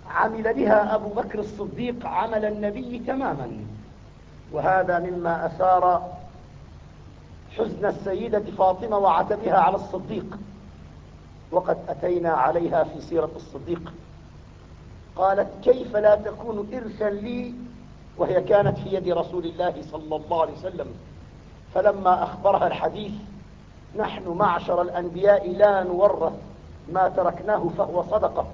عمل بها أبو بكر الصديق عمل النبي تماما. وهذا مما أثار حزن السيدة فاطمة وعتبها على الصديق. وقد أتينا عليها في سيرة الصديق. قالت كيف لا تكون إرثا لي؟ وهي كانت في يد رسول الله صلى الله عليه وسلم. فلما أخبرها الحديث نحن معشر الأنبياء لا نورث ما تركناه فهو صدقة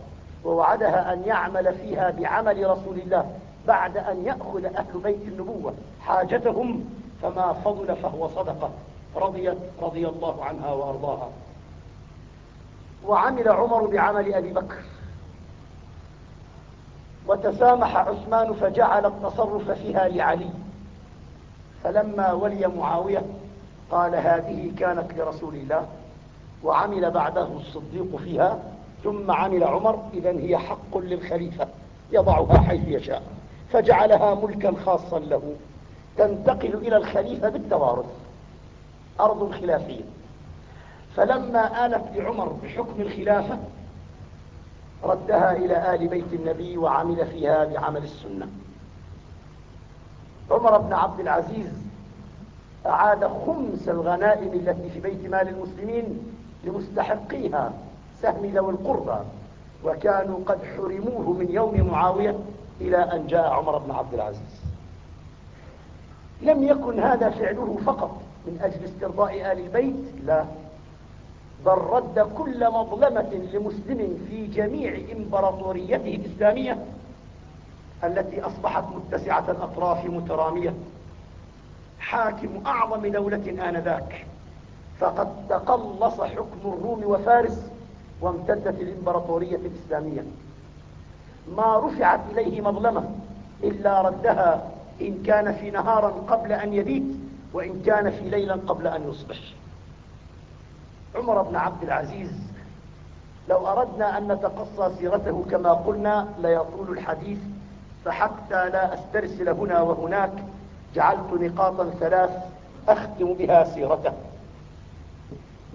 ووعدها أن يعمل فيها بعمل رسول الله بعد أن يأخذ أهل بيت النبوة حاجتهم فما فضل فهو صدقة. رضيت رضي الله عنها وأرضاها. وعمل عمر بعمل أبي بكر. وتسامح عثمان فجعل التصرف فيها لعلي. فلما ولي معاوية قال هذه كانت لرسول الله وعمل بعده الصديق فيها ثم عمل عمر إذا هي حق للخليفة يضعها حيث يشاء فجعلها ملكا خاصا له تنتقل إلى الخليفة بالتوارث أرض خلافية فلما آلت لعمر بحكم الخلافة ردها إلى آل بيت النبي وعمل فيها بعمل السنة. عمر بن عبد العزيز أعاد خمس الغنائم التي في بيت مال المسلمين لمستحقيها سهم ذوي القربى وكانوا قد حرموه من يوم معاوية إلى أن جاء عمر بن عبد العزيز. لم يكن هذا فعله فقط من أجل استرضاء آل البيت لا. بل رد كل مظلمة لمسلم في جميع إمبراطوريته الإسلامية التي أصبحت متسعة الأطراف مترامية. حاكم أعظم دولة آنذاك. فقد تقلص حكم الروم وفارس وامتدت الإمبراطورية الإسلامية. ما رفعت إليه مظلمة إلا ردها إن كان في نهارا قبل أن يبيت وإن كان في ليلا قبل أن يصبح. عمر بن عبد العزيز لو أردنا أن نتقصى سيرته كما قلنا ليطول الحديث فحتى لا أسترسل هنا وهناك جعلت نقاطا ثلاث أختم بها سيرته.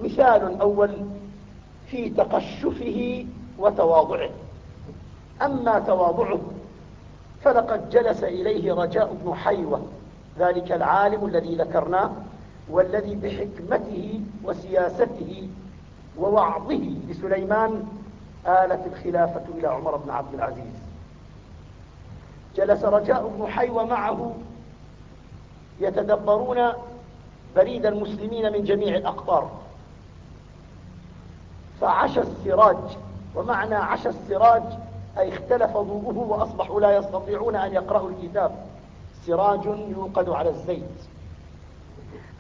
مثال أول في تقشفه وتواضعه. أما تواضعه فلقد جلس إليه رجاء بن حيوة ذلك العالم الذي ذكرناه والذي بحكمته وسياسته ووعظه لسليمان آلت الخلافة إلى عمر بن عبد العزيز. جلس رجاء بن حيوة معه يتدبرون بريد المسلمين من جميع الأقطار. فعشى السراج ومعنى عشى السراج أي اختلف ضوءه وأصبحوا لا يستطيعون أن يقرأوا الكتاب. سراج يوقد على الزيت.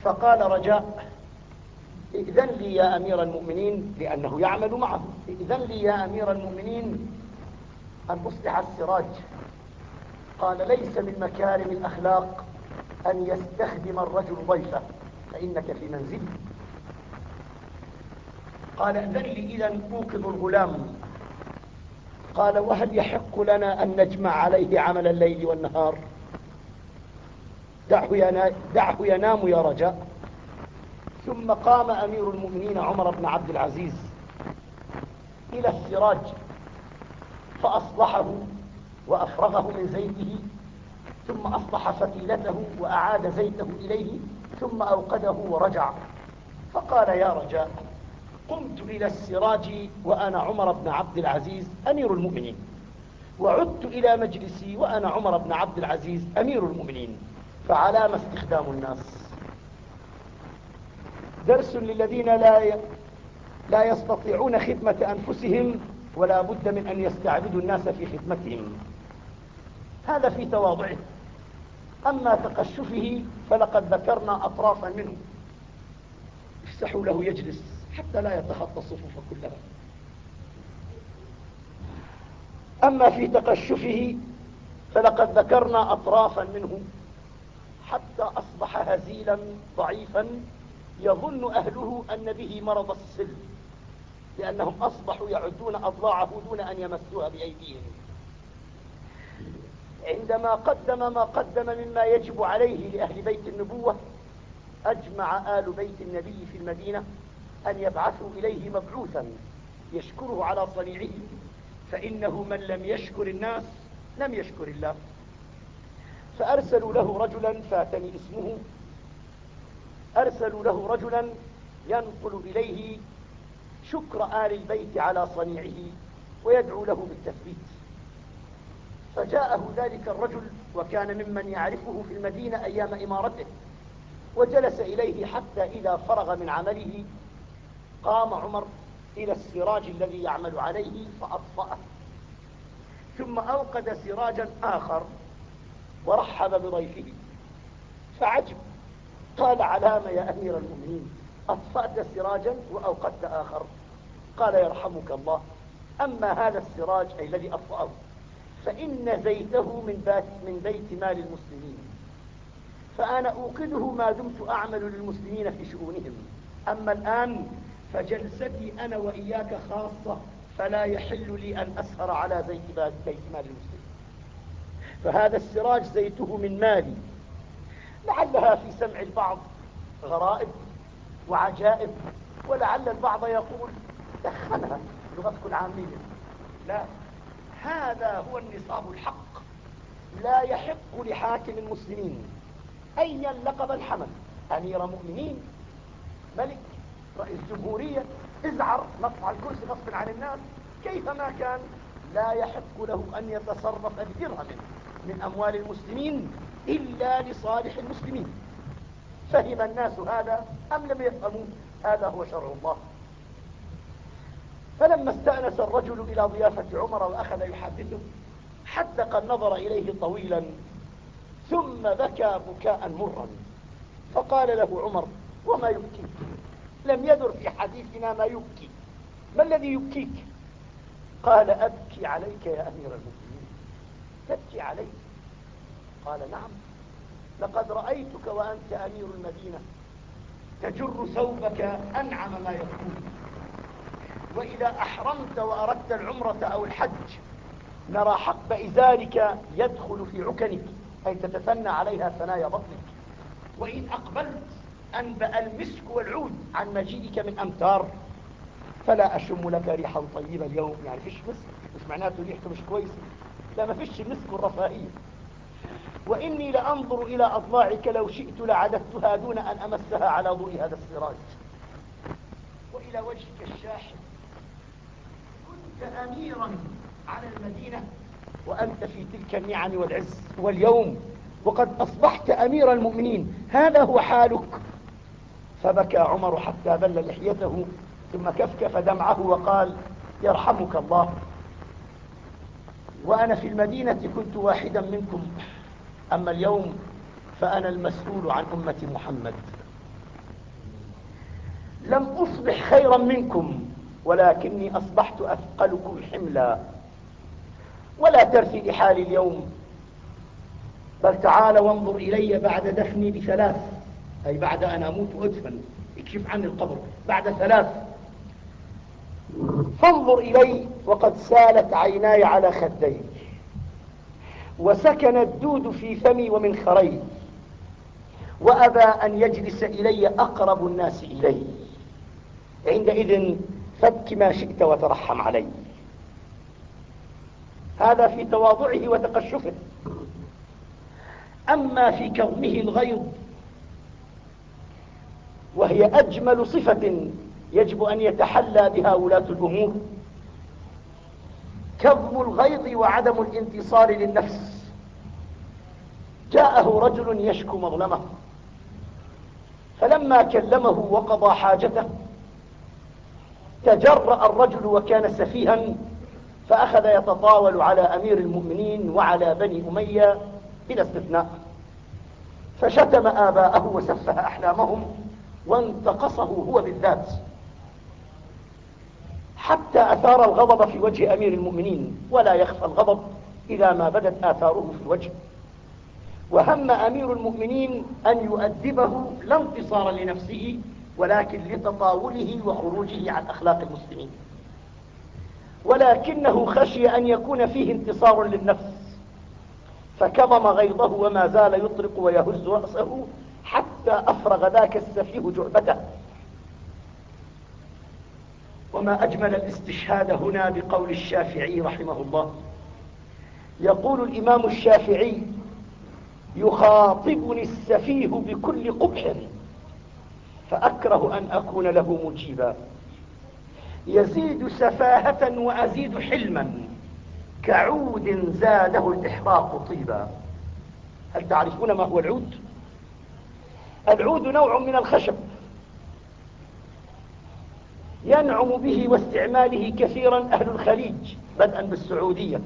فقال رجاء ائذن لي يا أمير المؤمنين لأنه يعمل معه. ائذن لي يا أمير المؤمنين أن أصلح السراج. قال ليس من مكارم الأخلاق أن يستخدم الرجل ضيفه فإنك في منزلي. قال ائذن لي إذا أوقظ الغلام. قال وهل يحق لنا أن نجمع عليه عمل الليل والنهار؟ دعه, دعه ينام يا رجاء. ثم قام أمير المؤمنين عمر بن عبد العزيز إلى السراج فأصلحه وأفرغه من زيته ثم أصلح فتيلته وأعاد زيته إليه ثم أوقده ورجع. فقال يا رجاء قمت إلى السراج وأنا عمر بن عبد العزيز أمير المؤمنين. وعدت إلى مجلسي وأنا عمر بن عبد العزيز أمير المؤمنين. فعلى ما استخدام الناس. درس للذين لا لا يستطيعون خدمة أنفسهم ولا بد من أن يستعبدوا الناس في خدمتهم. هذا في تواضعه. أما تقشفه فلقد ذكرنا أطرافا منه. افسحوا له يجلس حتى لا يتخطى الصفوف كلها أما في تقشفه فلقد ذكرنا أطرافا منه حتى أصبح هزيلا ضعيفا يظن أهله أن به مرض السل لأنهم أصبحوا يعدون أضلاعه دون أن يمسوها بأيديهم. عندما قدم ما قدم مما يجب عليه لأهل بيت النبوة أجمع آل بيت النبي في المدينة أن يبعثوا إليه مبعوثا يشكره على صنيعه فإنه من لم يشكر الناس لم يشكر الله. فأرسلوا له رجلا فاتني اسمه. أرسلوا له رجلا ينقل إليه شكر آل البيت على صنيعه ويدعو له بالتثبيت. فجاءه ذلك الرجل وكان ممن يعرفه في المدينة أيام إمارته وجلس إليه حتى إذا فرغ من عمله قام عمر إلى السراج الذي يعمل عليه فأطفأه ثم أوقد سراجا آخر ورحب بضيفه. فعجب قال علام يا أمير المؤمنين أطفأت سراجا وأوقدت آخر. قال يرحمك الله أما هذا السراج أي الذي أطفأه فإن زيته من, من بيت مال المسلمين. فأنا أوقده ما دمت أعمل للمسلمين في شؤونهم. أما الآن فجلستي أنا وإياك خاصة فلا يحل لي أن أسهر على زيت بيت مال المسلمين. فهذا السراج زيته من مالي. لعلها في سمع البعض غرائب وعجائب ولعل البعض يقول دخلها لغتك العامية. لا. هذا هو النصاب الحق. لا يحق لحاكم المسلمين أيا لقب الحمل. أمير مؤمنين ملك رئيس جمهورية إزعر نطع الكرسي غصب عن الناس كيفما كان لا يحق له أن يتصرف بدرهم من أموال المسلمين إلا لصالح المسلمين. فهم الناس هذا أم لم يفهموا؟ هذا هو شرع الله. فلما استأنس الرجل إلى ضيافة عمر وأخذ يحدثه حدق النظر إليه طويلا ثم بكى بكاء مرا فقال له عمر وما يبكيك؟ لم يدر في حديثنا ما يبكي. ما الذي يبكيك قال أبكي عليك يا أمير المؤمنين. تبكي علي قال نعم. لقد رأيتك وأنت أمير المدينة تجر ثوبك أنعم ما يكون. وإذا أحرمت وأردت العمرة أو الحج نرى حق إزارك يدخل في عكنك أي تتثنى عليها ثنايا بطنك. وإن أقبلت أنبأ المسك والعود عن مجيئك من أمتار. فلا أشم لك ريحا طيبة اليوم. يعني فيش مسك؟ مش معناته ريحته مش كويسة لا ما فيش مسك الرفاهية وإني لأنظر إلى أضلاعك لو شئت لعددتها دون أن أمسها على ضوء هذا السراج. وإلى وجهك الشاحب أميرا على المدينة وأنت في تلك النعم والعز واليوم وقد أصبحت أمير المؤمنين. هذا هو حالك. فبكى عمر حتى بل لحيته ثم كفكف دمعه وقال يرحمك الله. وأنا في المدينة كنت واحدا منكم. أما اليوم فأنا المسؤول عن أمة محمد. لم أصبح خيرا منكم. ولكني أصبحت أثقلكم حملا. ولا ترثي لحالي اليوم. بل تعال وانظر إلي بعد دفني بثلاث. أي بعد أن أموت وأدفن اكشف عني القبر. بعد ثلاث. فانظر إلي وقد سالت عيناي على خدي. وسكن الدود في فمي ومن خري. وأبى أن يجلس إلي أقرب الناس إلي. عندئذ فابك ما شئت وترحم علي. هذا في تواضعه وتقشفه. أما في كظمه الغيظ وهي أجمل صفة يجب أن يتحلى بها ولاة الأمور كظم الغيظ وعدم الانتصار للنفس. جاءه رجل يشكو مظلمه فلما كلمه وقضى حاجته تجرأ الرجل وكان سفيها فأخذ يتطاول على أمير المؤمنين وعلى بني أمية بلا استثناء. فشتم آباءه وسفه أحلامهم وانتقصه هو بالذات. حتى أثار الغضب في وجه أمير المؤمنين ولا يخفى الغضب إذا ما بدت آثاره في الوجه. وهم أمير المؤمنين أن يؤدبه لا انتصارا لنفسه ولكن لتطاوله وخروجه عن أخلاق المسلمين. ولكنه خشي أن يكون فيه انتصار للنفس. فكظم غيظه وما زال يطرق ويهز رأسه حتى أفرغ ذاك السفيه جعبته. وما أجمل الاستشهاد هنا بقول الشافعي رحمه الله. يقول الإمام الشافعي يخاطبني السفيه بكل قبح. فأكره أن أكون له مجيبا. يزيد سفاهة وأزيد حلما. كعود زاده الإحراق طيبا. هل تعرفون ما هو العود؟ العود نوع من الخشب. ينعم به واستعماله كثيرا أهل الخليج بدءا بالسعودية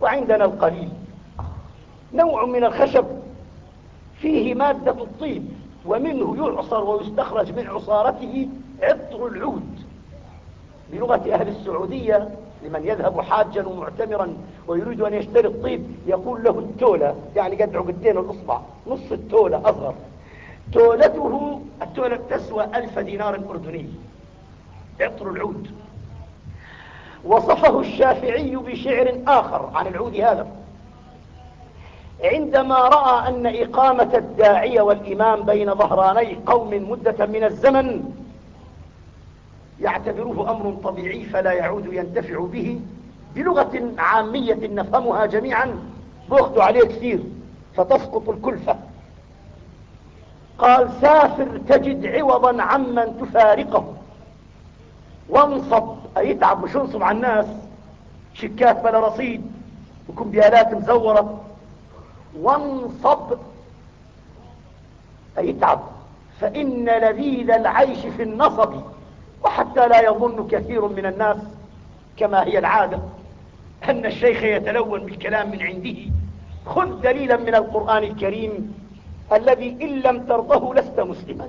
وعندنا القليل. نوع من الخشب فيه مادة الطيب. ومنه يعصر ويستخرج من عصارته عطر العود. بلغة أهل السعودية لمن يذهب حاجا ومعتمرا ويريد أن يشتري الطيب يقول له التولة يعني قد عقدتين الأصبع نص التولة أصغر. تولته التولة تسوى ألف دينار أردني. عطر العود. وصفه الشافعي بشعر آخر عن العود هذا. عندما رأى أن إقامة الداعية والإمام بين ظهراني قوم مدة من الزمن يعتبره أمر طبيعي فلا يعود ينتفع به بلغة عامية نفهمها جميعا. بأخذ عليه كثير فتسقط الكلفة. قال سافر تجد عوضا عمن تفارقه. وانصب أي يتعب مش انصب على الناس. شكات بلا رصيد وكمبيالات مزورة. وانصب. أي اتعب فإن لذيذ العيش في النصب وحتى لا يظن كثير من الناس كما هي العادة أن الشيخ يتلون بالكلام من عنده. خذ دليلا من القرآن الكريم الذي إن لم ترضه لست مسلما.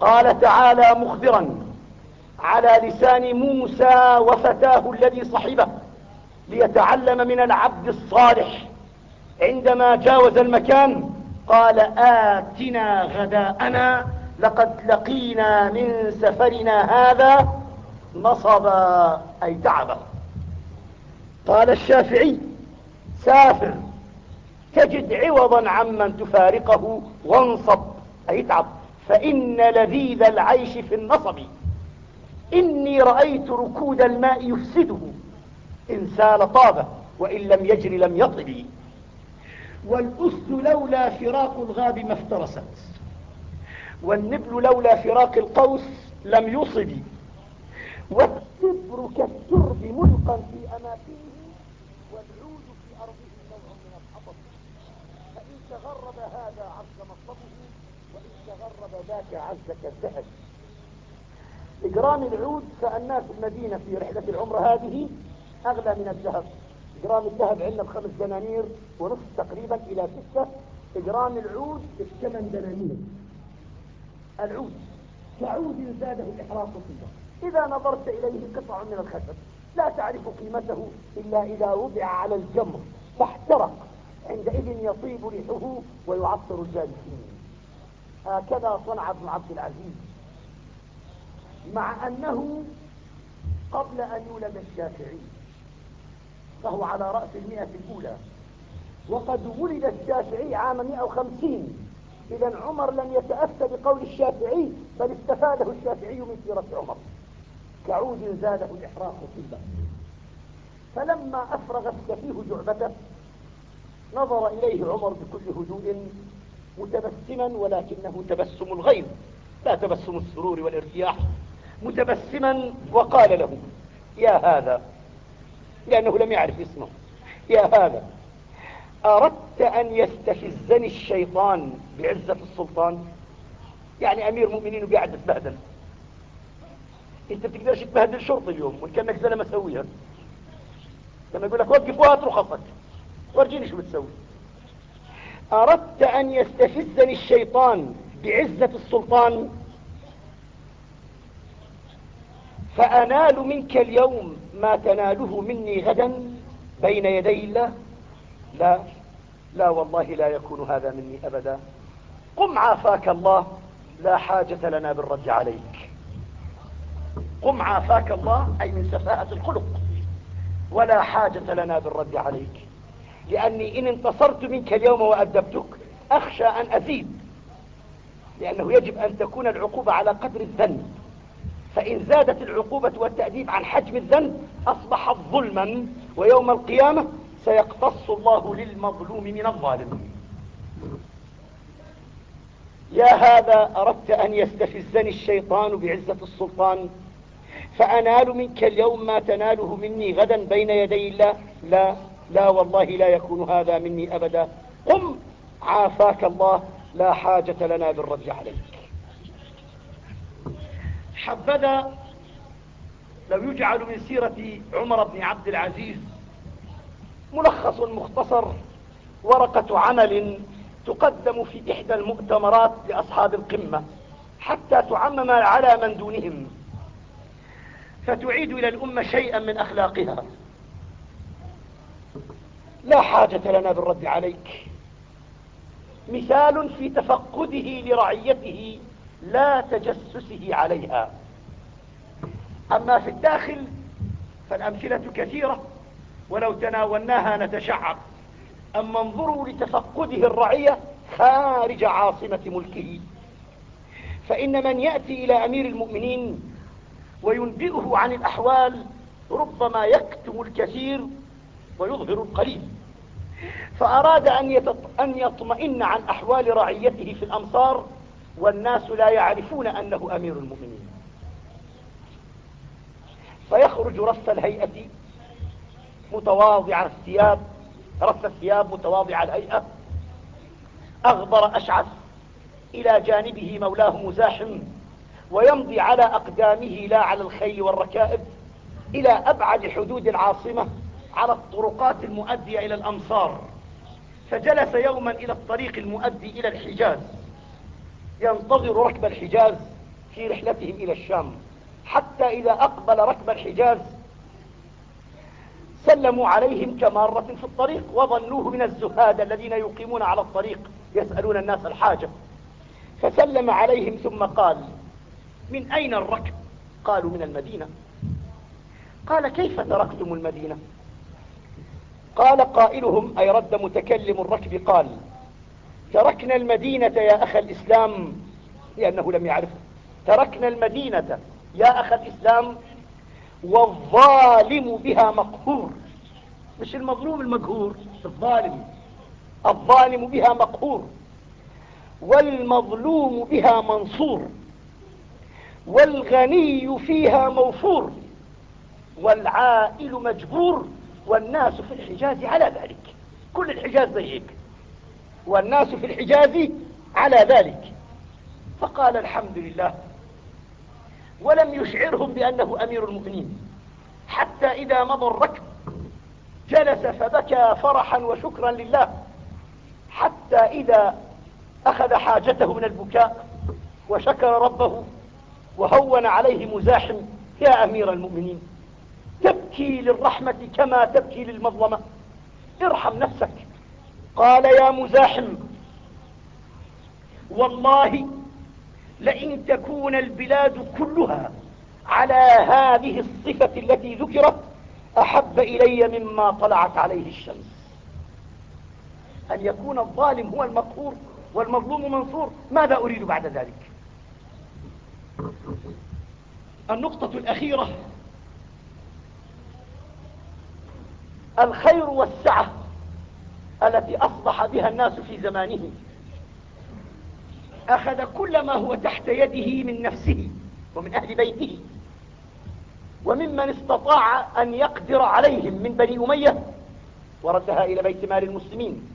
قال تعالى مخبرا على لسان موسى وفتاه الذي صحبه ليتعلم من العبد الصالح عندما جاوز المكان قال آتنا غداءنا لقد لقينا من سفرنا هذا نصبا أي تعبا قال الشافعي سافر تجد عوضا عمن تفارقه وانصب أي تعب فإن لذيذ العيش في النصب. إني رأيت ركود الماء يفسده. إن سال طابه وإن لم يجر لم يطب. والأسد لولا فراق الغاب ما افترست. والنبل لولا فراق القوس لم يصب. والسبر كالترب ملقا في أماكنه والعود في أرضه نوع من الحطب. فإن تغرب هذا عز مطلبه وإن تغرب ذاك عز كالذهب. إجرام العود سألناه في المدينة في رحلة العمر هذه أغلى من الذهب. جرام الذهب عندنا بخمس دنانير ونصف تقريبا إلى ستة. جرام العود بثمان دنانير. العود. كعود زاده الإحراق فيه إذا نظرت إليه قطع من الخشب لا تعرف قيمته إلا إذا وضع على الجمر فاحترق. عندئذ يطيب ريحه ويعطر الجالسين هكذا صنع ابن عبد العزيز. مع أنه قبل أن يولد الشافعي. فهو على رأس المئة الأولى. وقد ولد الشافعي عام 150 إذا عمر لم يتأسى بقول الشافعي بل استفاده الشافعي من سيرة عمر. كعود زاده الإحراق في فلما أفرغ السفيه جعبته نظر إليه عمر بكل هدوء متبسما ولكنه تبسم الغيظ. لا تبسم السرور والارتياح. متبسما وقال له يا هذا لأنه لم يعرف اسمه. يا هذا. أردت أن يستفزني الشيطان بعزة السلطان؟ يعني أمير مؤمنين وقاعد تتبهدل أنت بتقدرش تبهدل شرطي اليوم وان كانك زلمة سويها لما يقول لك وقف وهات رخصك ورجيني شو بتسوي. أردت أن يستفزني الشيطان بعزة السلطان؟ فأنال منك اليوم ما تناله مني غدا بين يدي الله. لا لا والله لا يكون هذا مني أبدا. قم عافاك الله لا حاجة لنا بالرد عليك. قم عافاك الله أي من سفاهة الخلق. ولا حاجة لنا بالرد عليك. لأني إن انتصرت منك اليوم وأدبتك أخشى أن أزيد. لأنه يجب أن تكون العقوبة على قدر الذنب. فإن زادت العقوبة والتأديب عن حجم الذنب أصبحت ظلما ويوم القيامة سيقتص الله للمظلوم من الظالم يا هذا أردت أن يستفزني الشيطان بعزة السلطان فأنال منك اليوم ما تناله مني غدا بين يدي الله. لا لا والله لا يكون هذا مني أبدا. قم عافاك الله لا حاجة لنا بالرد عليك. حبذا لو يجعل من سيرة عمر بن عبد العزيز ملخص مختصر ورقة عمل تقدم في إحدى المؤتمرات لأصحاب القمة حتى تعمم على من دونهم. فتعيد إلى الأمة شيئا من أخلاقها. لا حاجة لنا بالرد عليك. مثال في تفقده لرعيته لا تجسسه عليها. أما في الداخل فالأمثلة كثيرة ولو تناولناها نتشعب. أما انظروا لتفقده الرعية خارج عاصمة ملكه. فإن من يأتي إلى أمير المؤمنين وينبئه عن الأحوال ربما يكتم الكثير ويظهر القليل. فأراد أن يطمئن عن أحوال رعيته في الأمصار والناس لا يعرفون أنه أمير المؤمنين. فيخرج رف الهيئة متواضع الثياب رث الثياب متواضع الهيئة أغبر أشعث إلى جانبه مولاه مزاحم ويمضي على أقدامه لا على الخيل والركائب إلى أبعد حدود العاصمة على الطرقات المؤدية إلى الأمصار. فجلس يوما إلى الطريق المؤدي إلى الحجاز. ينتظر ركب الحجاز في رحلتهم إلى الشام. حتى إذا أقبل ركب الحجاز سلموا عليهم كمارة في الطريق وظنوه من الزهاد الذين يقيمون على الطريق يسألون الناس الحاجة. فسلم عليهم ثم قال من أين الركب؟ قالوا من المدينة. قال كيف تركتم المدينة؟ قال قائلهم أي رد متكلم الركب؟ قال تركنا المدينة يا أخ الإسلام لأنه لم يعرف تركنا المدينة يا أخ الإسلام والظالم بها مقهور. مش المظلوم المقهور الظالم. الظالم بها مقهور والمظلوم بها منصور والغني فيها موفور والعائل مجبور والناس في الحجاز على ذلك. كل الحجاز زي هيك والناس في الحجاز على ذلك. فقال الحمد لله. ولم يشعرهم بأنه أمير المؤمنين. حتى إذا مضى الركب جلس فبكى فرحا وشكرا لله. حتى إذا أخذ حاجته من البكاء وشكر ربه وهون عليه مزاحم يا أمير المؤمنين تبكي للرحمة كما تبكي للمظلمة. ارحم نفسك. قال يا مزاحم والله لئن تكون البلاد كلها على هذه الصفة التي ذكرت أحب إلي مما طلعت عليه الشمس. أن يكون الظالم هو المقهور والمظلوم منصور ماذا أريد بعد ذلك؟ النقطة الأخيرة الخير والسعة. التي أصبح بها الناس في زمانه. أخذ كل ما هو تحت يده من نفسه ومن أهل بيته. وممن استطاع أن يقدر عليهم من بني أمية وردها إلى بيت مال المسلمين.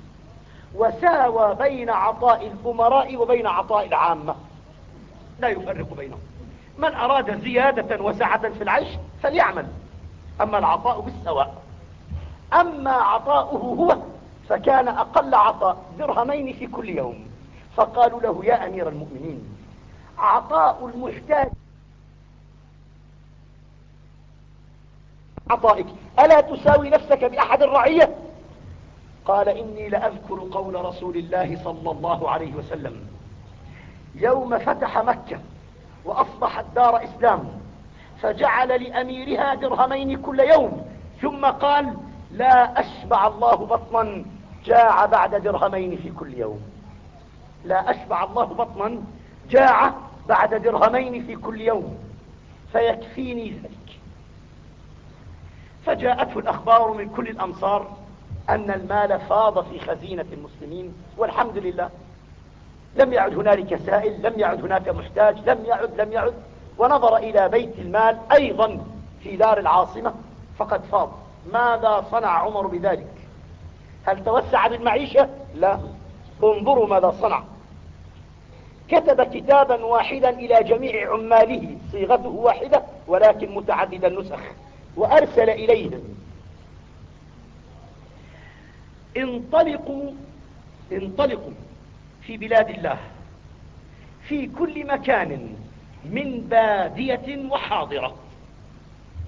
وساوى بين عطاء الأمراء وبين عطاء العامة. لا يفرق بينهم. من أراد زيادة وسعة في العيش فليعمل. أما العطاء بالسواء. أما عطاؤه هو فكان أقل عطاء درهمين في كل يوم. فقالوا له يا أمير المؤمنين عطاء المحتاج عطائك ألا تساوي نفسك بأحد الرعية؟ قال إني لأذكر قول رسول الله صلى الله عليه وسلم يوم فتح مكة وأصبحت دار إسلام فجعل لأميرها درهمين كل يوم ثم قال لا أشبع الله بطنا جاع بعد درهمين في كل يوم. لا أشبع الله بطنا جاع بعد درهمين في كل يوم. فيكفيني ذلك. فجاءته الأخبار من كل الأمصار أن المال فاض في خزينة المسلمين والحمد لله. لم يعد هنالك سائل لم يعد هناك محتاج لم يعد لم يعد. ونظر إلى بيت المال أيضا في دار العاصمة فقد فاض. ماذا صنع عمر بذلك؟ هل توسع بالمعيشة؟ لا. انظروا ماذا صنع. كتب كتابا واحدا إلى جميع عماله صيغته واحدة ولكن متعدد النسخ. وأرسل إليهم. انطلقوا انطلقوا في بلاد الله في كل مكان من بادية وحاضرة.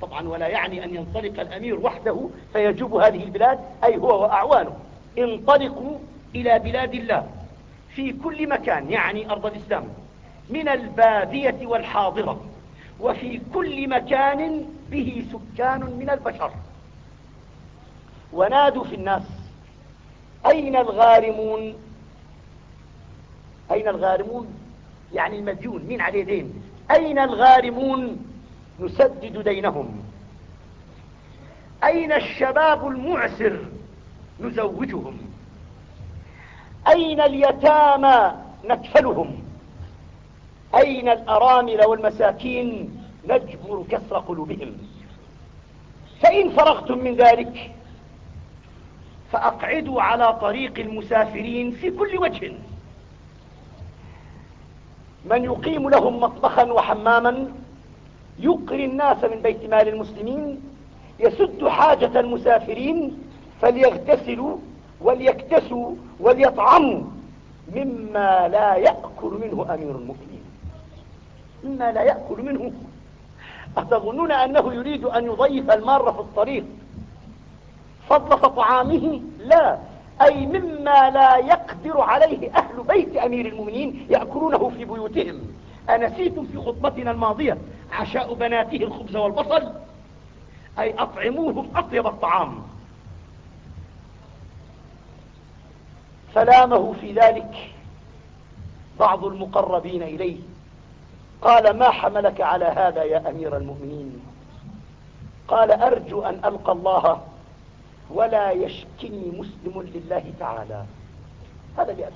طبعا ولا يعني أن ينطلق الأمير وحده فيجوب هذه البلاد أي هو وأعوانه. انطلقوا إلى بلاد الله في كل مكان يعني أرض الإسلام من البادية والحاضرة وفي كل مكان به سكان من البشر. ونادوا في الناس أين الغارمون؟ أين الغارمون؟ يعني المديون مين عليه دين؟ أين الغارمون؟ نسدد دينهم. أين الشباب المعسر؟ نزوجهم. أين اليتامى؟ نكفلهم. أين الأرامل والمساكين؟ نجبر كسر قلوبهم. فإن فرغتم من ذلك فأقعدوا على طريق المسافرين في كل وجه. من يقيم لهم مطبخا وحماما يقري الناس من بيت مال المسلمين يسد حاجة المسافرين فليغتسلوا وليكتسوا وليطعموا مما لا يأكل منه أمير المؤمنين. مما لا يأكل منه. أتظنون أنه يريد أن يضيف المار في الطريق؟ فضل طعامه؟ لا. أي مما لا يقدر عليه أهل بيت أمير المؤمنين يأكلونه في بيوتهم. أنسيتم في خطبتنا الماضية عشاء بناته الخبز والبصل؟ أي أطعموهم أطيب الطعام. فلامه في ذلك بعض المقربين إليه. قال ما حملك على هذا يا أمير المؤمنين؟ قال أرجو أن ألقى الله ولا يشكني مسلم لله تعالى. هذا اللي أرجو.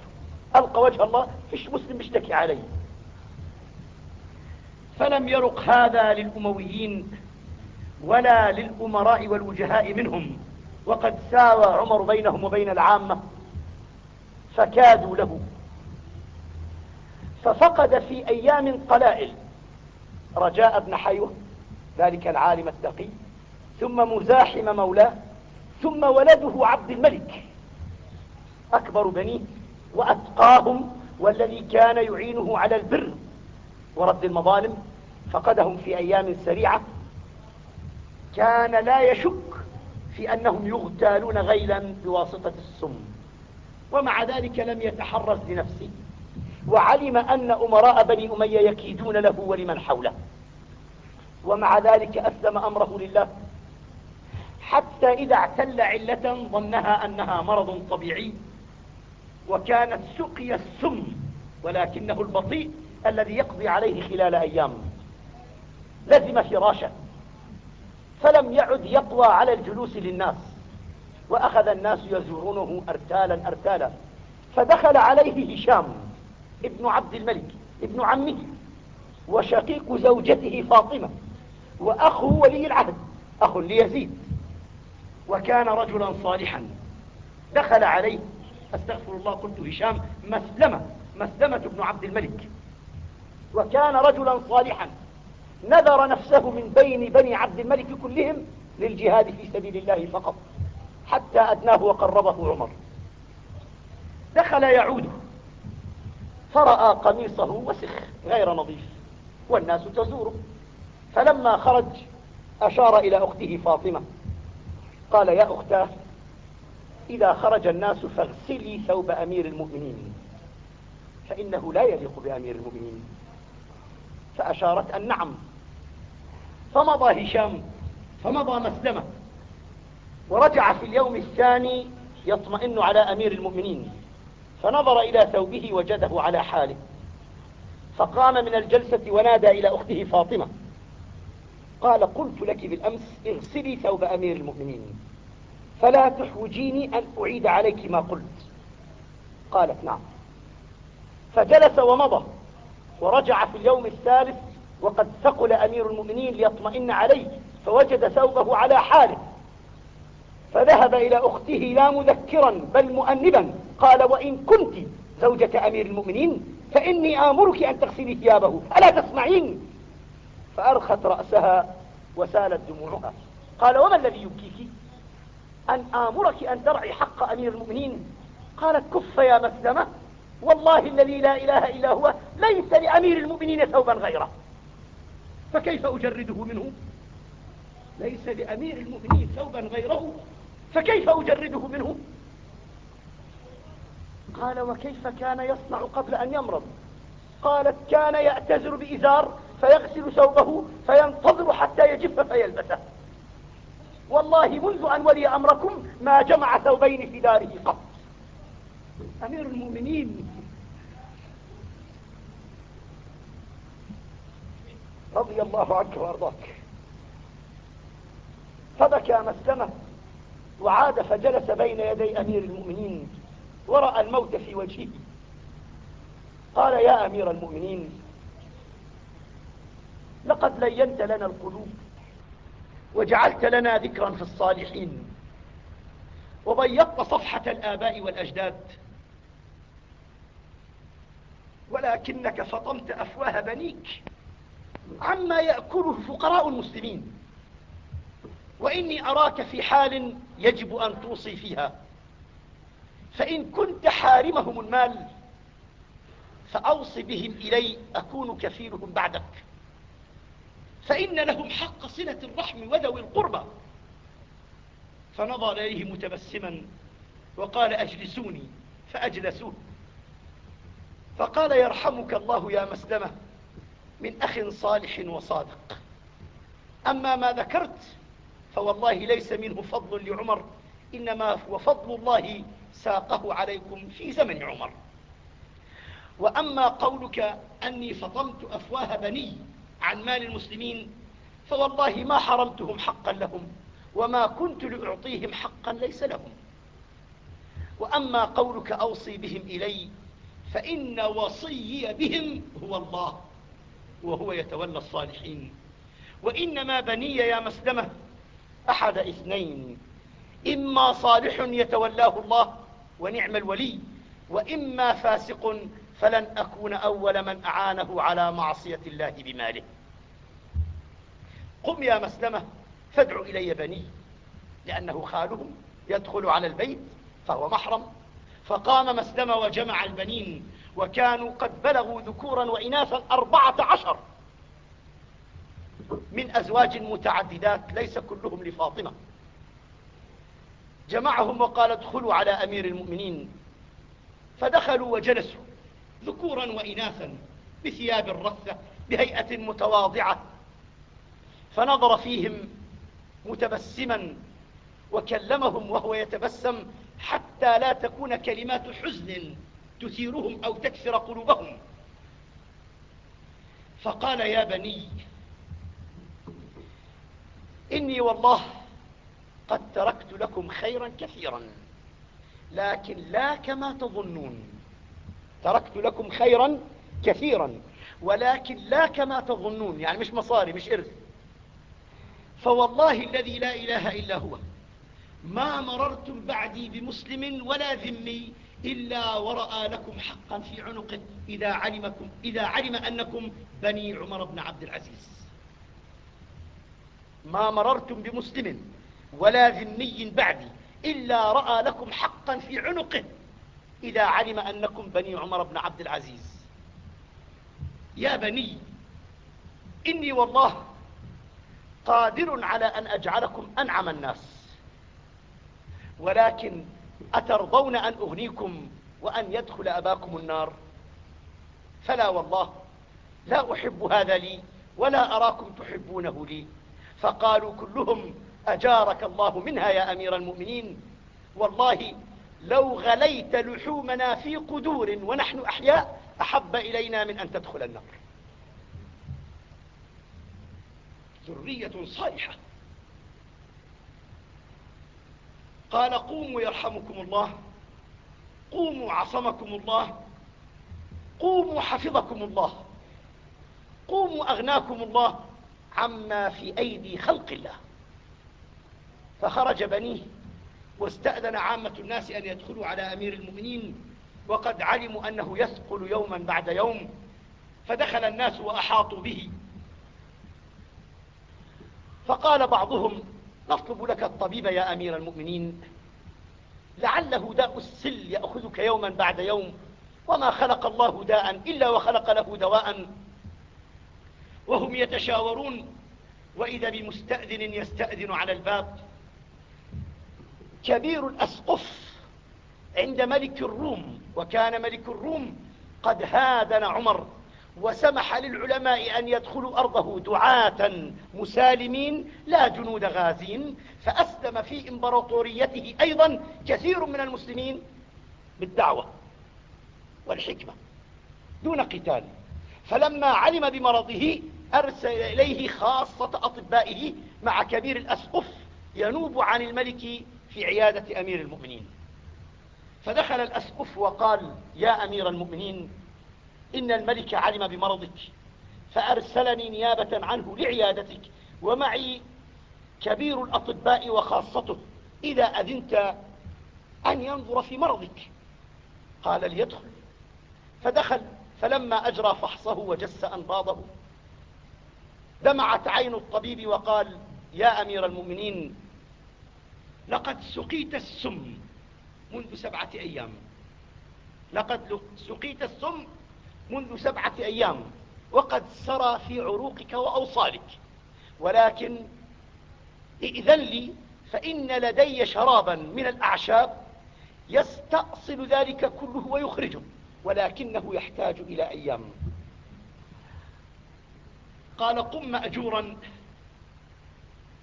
ألقى وجه الله فيش مسلم يشتكي علي فلم يرق هذا للأمويين ولا للأمراء والوجهاء منهم. وقد ساوى عمر بينهم وبين العامة فكادوا له. ففقد في أيام قلائل رجاء بن حيوة ذلك العالم التقي ثم مزاحم مولاه ثم ولده عبد الملك أكبر بنيه وأتقاهم والذي كان يعينه على البر. ورد المظالم فقدهم في أيام سريعة. كان لا يشك في أنهم يغتالون غيلا بواسطة السم ومع ذلك لم يتحرز لنفسه وعلم أن أمراء بني أمية يكيدون له ولمن حوله. ومع ذلك أسلم أمره لله حتى إذا اعتل علة ظنها أنها مرض طبيعي وكانت سقي السم ولكنه البطيء الذي يقضي عليه خلال أيام. لزم فراشه. فلم يعد يطوى على الجلوس للناس. وأخذ الناس يزورونه أرتالا أرتالا. فدخل عليه هشام ابن عبد الملك ابن عمه وشقيق زوجته فاطمة وأخه ولي العهد أخ ليزيد. وكان رجلا صالحا. دخل عليه أستغفر الله قلت هشام مسلمة مسلمة بن عبد الملك. وكان رجلا صالحا. نذر نفسه من بين بني عبد الملك كلهم للجهاد في سبيل الله فقط حتى أدناه وقربه عمر. دخل يعود فرأى قميصه وسخ غير نظيف والناس تزوره. فلما خرج أشار إلى أخته فاطمة قال يا أختاه إذا خرج الناس فاغسلي ثوب أمير المؤمنين فإنه لا يليق بأمير المؤمنين. فأشارت أن نعم. فمضى هشام فمضى مسلمة. ورجع في اليوم الثاني يطمئن على أمير المؤمنين. فنظر إلى ثوبه وجده على حاله. فقام من الجلسة ونادى إلى أخته فاطمة. قال قلت لك بالأمس اغسلي ثوب أمير المؤمنين. فلا تحوجيني أن أعيد عليك ما قلت. قالت نعم. فجلس ومضى. ورجع في اليوم الثالث وقد ثقل أمير المؤمنين ليطمئن عليه فوجد ثوبه على حاله. فذهب إلى أخته لا مذكرا بل مؤنبا قال وإن كنت زوجة أمير المؤمنين فإني آمرك أن تغسلي ثيابه. ألا تسمعين؟ فأرخت رأسها وسالت دموعها. قال وما الذي يبكيك؟ أن آمرك أن ترعي حق أمير المؤمنين. قالت كف يا مسلمة. والله الذي لا إله إلا هو ليس لأمير المؤمنين ثوبا غيره. فكيف أجرده منه؟ ليس لأمير المؤمنين ثوبا غيره. فكيف أجرده منه؟ قال وكيف كان يصنع قبل أن يمرض؟ قالت كان يأتزر بإزار فيغسل ثوبه فينتظر حتى يجف فيلبسه. والله منذ أن ولي أمركم ما جمع ثوبين في داره قط. أمير المؤمنين. رضي الله عنك وأرضاك. فبكى مسلمة وعاد فجلس بين يدي أمير المؤمنين ورأى الموت في وجهه. قال يا أمير المؤمنين لقد لينت لنا القلوب وجعلت لنا ذكرا في الصالحين وبيضت صفحة الآباء والأجداد ولكنك فطمت أفواه بنيك عما يأكله فقراء المسلمين. وإني أراك في حال يجب أن توصي فيها. فإن كنت حارمهم المال فأوص بهم إلي أكون كفيلهم بعدك. فإن لهم حق صلة الرحم وذوي القربى. فنظر إليه متبسما وقال أجلسوني فأجلسوه. فقال يرحمك الله يا مسلمة من أخ صالح وصادق. أما ما ذكرت فوالله ليس منه فضل لعمر إنما هو فضل الله ساقه عليكم في زمن عمر. وأما قولك أني فطمت أفواه بني عن مال المسلمين فوالله ما حرمتهم حقا لهم وما كنت لأعطيهم حقا ليس لهم. وأما قولك أوصي بهم إلي فإن وصي بهم هو الله وهو يتولى الصالحين. وإنما بني يا مسلمة أحد اثنين إما صالح يتولاه الله ونعم الولي وإما فاسق فلن أكون أول من أعانه على معصية الله بماله. قم يا مسلمة فادع إلي بني لأنه خالهم يدخل على البيت فهو محرم. فقام مسلمة وجمع البنين وكانوا قد بلغوا ذكورا وإناثا أربعة عشر من أزواج متعددات ليس كلهم لفاطمة. جمعهم وقال ادخلوا على أمير المؤمنين. فدخلوا وجلسوا ذكورا وإناثا بثياب رثة بهيئة متواضعة. فنظر فيهم متبسما وكلمهم وهو يتبسم حتى لا تكون كلمات حزن تثيرهم أو تكسر قلوبهم. فقال يا بني إني والله قد تركت لكم خيرا كثيرا لكن لا كما تظنون. تركت لكم خيرا كثيرا ولكن لا كما تظنون. يعني مش مصاري مش إرث. فوالله الذي لا إله إلا هو ما مررتم بعدي بمسلم ولا ذمي إلا ورأى لكم حقا في عنقه إذا, علمكم إذا علم أنكم بني عمر بن عبد العزيز. ما مررتم بمسلم ولا ذمي بعدي إلا رأى لكم حقا في عنقه إذا علم أنكم بني عمر بن عبد العزيز. يا بني إني والله قادر على أن أجعلكم أنعم الناس. ولكن أترضون أن أغنيكم وأن يدخل أباكم النار؟ فلا والله لا أحب هذا لي ولا أراكم تحبونه لي. فقالوا كلهم أجارك الله منها يا أمير المؤمنين. والله لو غليت لحومنا في قدور ونحن أحياء أحب إلينا من أن تدخل النار. ذرية صالحة. قال قوموا يرحمكم الله قوموا عصمكم الله قوموا حفظكم الله قوموا أغناكم الله عما في أيدي خلق الله. فخرج بنيه واستأذن عامة الناس أن يدخلوا على أمير المؤمنين وقد علموا أنه يثقل يوما بعد يوم فدخل الناس وأحاطوا به. فقال بعضهم نطلب لك الطبيب يا أمير المؤمنين. لعله داء السل يأخذك يوما بعد يوم. وما خلق الله داء إلا وخلق له دواء. وهم يتشاورون وإذا بمستأذن يستأذن على الباب. كبير الأسقف عند ملك الروم وكان ملك الروم قد هادن عمر. وسمح للعلماء أن يدخلوا أرضه دعاة مسالمين لا جنود غازين فأسلم في إمبراطوريته أيضا كثير من المسلمين بالدعوة والحكمة دون قتال. فلما علم بمرضه أرسل إليه خاصة أطبائه مع كبير الأسقف ينوب عن الملك في عيادة أمير المؤمنين. فدخل الأسقف وقال يا أمير المؤمنين إن الملك علم بمرضك فأرسلني نيابة عنه لعيادتك ومعي كبير الأطباء وخاصته إذا أذنت أن ينظر في مرضك. قال ليدخل. فدخل فلما أجرى فحصه وجس أنباضه دمعت عين الطبيب وقال يا أمير المؤمنين لقد سقيت السم منذ سبعة أيام. لقد سقيت السم منذ سبعة أيام وقد سرى في عروقك وأوصالك. ولكن ائذن لي فإن لدي شرابا من الأعشاب يستأصل ذلك كله ويخرجه ولكنه يحتاج إلى أيام. قال قم مأجورا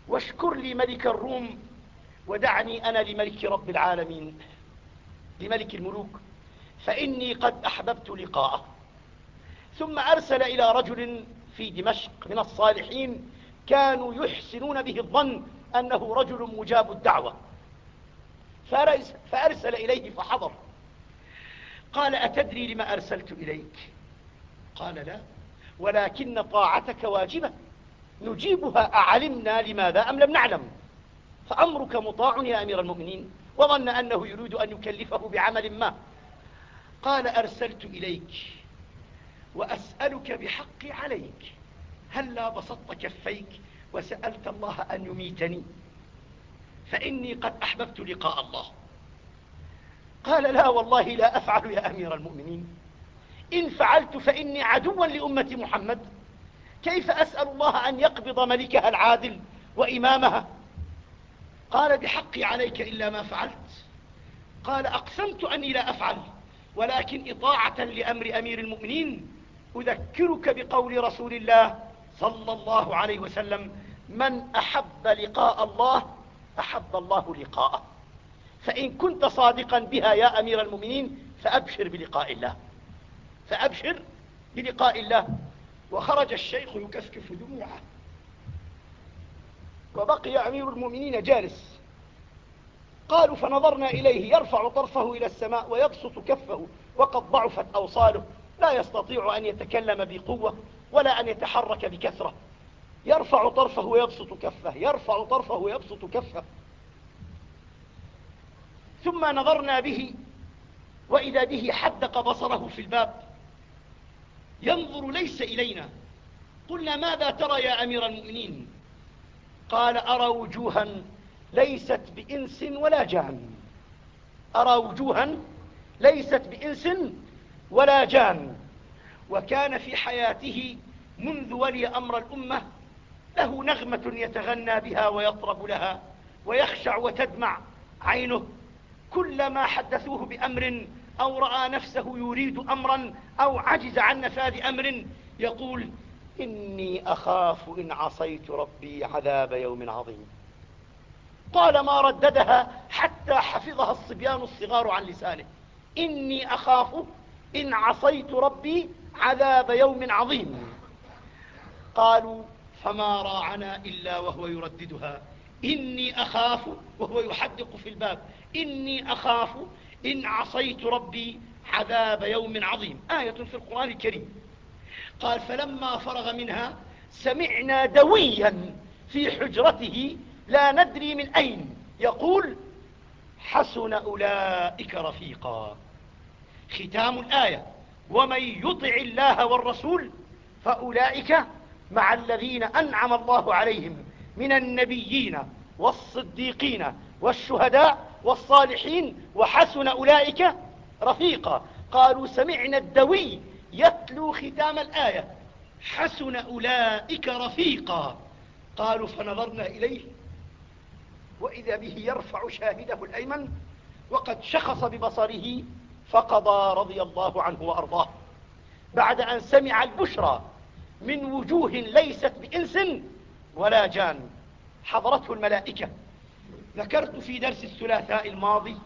واشكر لي ملك الروم ودعني أنا لملك رب العالمين لملك الملوك فإني قد أحببت لقاءه. ثم أرسل إلى رجل في دمشق من الصالحين كانوا يحسنون به الظن أنه رجل مجاب الدعوة. فأرسل إليه فحضر. قال أتدري لما أرسلت إليك؟ قال لا. ولكن طاعتك واجبة. نجيبها أعلمنا لماذا أم لم نعلم. فأمرك مطاع يا أمير المؤمنين وظن أنه يريد أن يكلفه بعمل ما. قال أرسلت إليك. وأسألك بحقي عليك. هل لا بسطت كفيك وسألت الله أن يميتني؟ فإني قد أحببت لقاء الله. قال لا والله لا أفعل يا أمير المؤمنين. إن فعلت فإني عدوا لأمة محمد. كيف أسأل الله أن يقبض ملكها العادل وإمامها؟ قال بحقي عليك إلا ما فعلت. قال أقسمت أني لا أفعل ولكن إطاعة لأمر أمير المؤمنين أذكرك بقول رسول الله صلى الله عليه وسلم من أحب لقاء الله أحب الله لقاءه. فإن كنت صادقا بها يا أمير المؤمنين فأبشر بلقاء الله. فأبشر بلقاء الله. وخرج الشيخ يكفكف دموعه. وبقي أمير المؤمنين جالس. قالوا فنظرنا إليه يرفع طرفه إلى السماء ويبسط كفه وقد ضعفت أوصاله. لا يستطيع أن يتكلم بقوة ولا أن يتحرك بكثرة. يرفع طرفه ويبسط كفه يرفع طرفه ويبسط كفه. ثم نظرنا به وإذا به حدق بصره في الباب. ينظر ليس إلينا. قلنا ماذا ترى يا أمير المؤمنين؟ قال أرى وجوها ليست بإنس ولا جان. أرى وجوها ليست بإنس ولا جان. وكان في حياته منذ ولي أمر الأمة له نغمة يتغنى بها ويطرب لها ويخشع وتدمع عينه. كلما حدثوه بأمر أو رأى نفسه يريد أمرا أو عجز عن نفاذ أمر يقول إني أخاف إن عصيت ربي عذاب يوم عظيم. طالما رددها حتى حفظها الصبيان الصغار عن لسانه. إني أخاف إن عصيت ربي عذاب يوم عظيم. قالوا فما راعنا إلا وهو يرددها. إني أخاف وهو يحدق في الباب. إني أخاف إن عصيت ربي عذاب يوم عظيم. آية في القرآن الكريم. قال فلما فرغ منها سمعنا دويا في حجرته لا ندري من أين. يقول حسن أولئك رفيقا. ختام الآية. ومن يطع الله والرسول فأولئك مع الذين أنعم الله عليهم من النبيين والصديقين والشهداء والصالحين وحسن أولئك رفيقا. قالوا سمعنا الدوي يتلو ختام الآية. حسن أولئك رفيقا. قالوا فنظرنا إليه. وإذا به يرفع شاهده الأيمن. وقد شخص ببصره فقضى رضي الله عنه وأرضاه. بعد أن سمع البشرى من وجوه ليست بإنس ولا جان حضرته الملائكة. ذكرت في درس الثلاثاء الماضي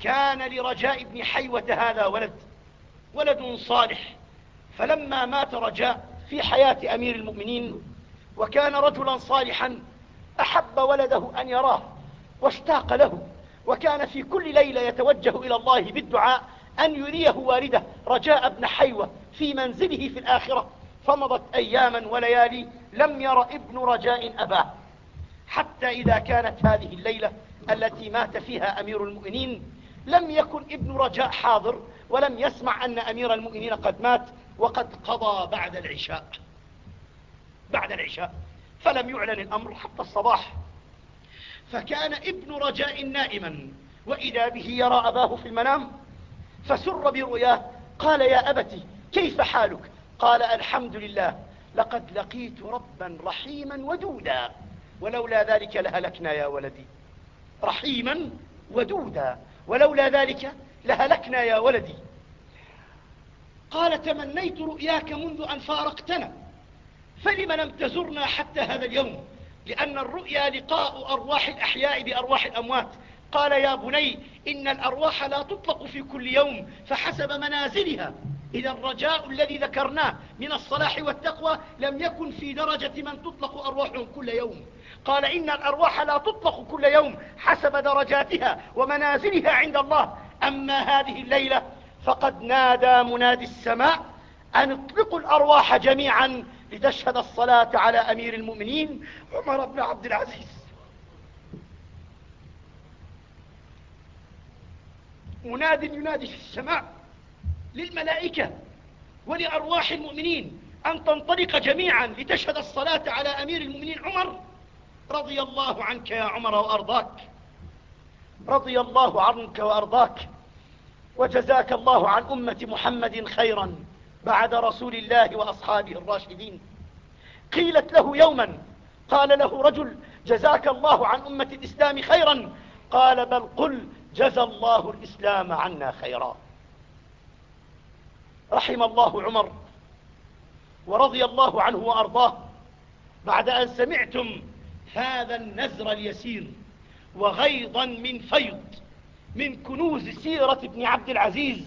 كان لرجاء بن حيوة هذا ولد ولد صالح. فلما مات رجاء في حياة أمير المؤمنين وكان رجلا صالحا أحب ولده أن يراه واشتاق له وكان في كل ليلة يتوجه إلى الله بالدعاء أن يريه والده رجاء بن حيوة في منزله في الآخرة. فمضت أياما وليالي لم ير ابن رجاء أباه. حتى إذا كانت هذه الليلة التي مات فيها أمير المؤمنين لم يكن ابن رجاء حاضر ولم يسمع أن أمير المؤمنين قد مات وقد قضى بعد العشاء. بعد العشاء. فلم يعلن الأمر حتى الصباح. فكان ابن رجاء نائما وإذا به يرى أباه في المنام فسر برؤياه قال يا أبت كيف حالك؟ قال الحمد لله. لقد لقيت ربا رحيما ودودا. ولولا ذلك لهلكنا يا ولدي. رحيما ودودا. ولولا ذلك لهلكنا يا ولدي. قال تمنيت رؤياك منذ أن فارقتنا. فلم لم تزرنا حتى هذا اليوم؟ لأن الرؤيا لقاء أرواح الأحياء بأرواح الأموات. قال يا بني إن الأرواح لا تطلق في كل يوم فحسب منازلها. إذا الرجاء الذي ذكرناه من الصلاح والتقوى لم يكن في درجة من تطلق أرواحهم كل يوم. قال إن الأرواح لا تطلق كل يوم حسب درجاتها ومنازلها عند الله. أما هذه الليلة فقد نادى منادي السماء أن اطلقوا الأرواح جميعا لتشهد الصلاة على أمير المؤمنين عمر بن عبد العزيز. مناد ينادي في السماء للملائكة ولأرواح المؤمنين أن تنطلق جميعا لتشهد الصلاة على أمير المؤمنين عمر رضي الله عنك يا عمر وأرضاك. رضي الله عنك وأرضاك. وجزاك الله عن أمة محمد خيرا بعد رسول الله وأصحابه الراشدين. قيلت له يوما قال له رجل جزاك الله عن أمة الإسلام خيرا. قال بل قل جزى الله الإسلام عنا خيرا. رحم الله عمر ورضي الله عنه وأرضاه بعد أن سمعتم هذا النزر اليسير وغيضا من فيض من كنوز سيرة ابن عبد العزيز.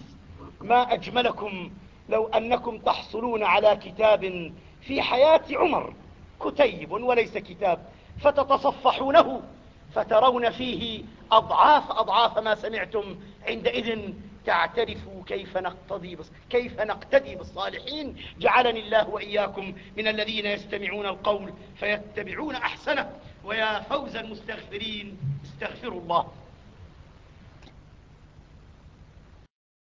ما أجملكم لو أنكم تحصلون على كتاب في حياة عمر كتيب وليس كتاب فتتصفحونه فترون فيه أضعاف أضعاف ما سمعتم عندئذ تعترفوا كيف نقتدي, كيف نقتدي بالصالحين؟ جعلني الله وإياكم من الذين يستمعون القول فيتبعون أحسنه ويا فوز المستغفرين استغفروا الله.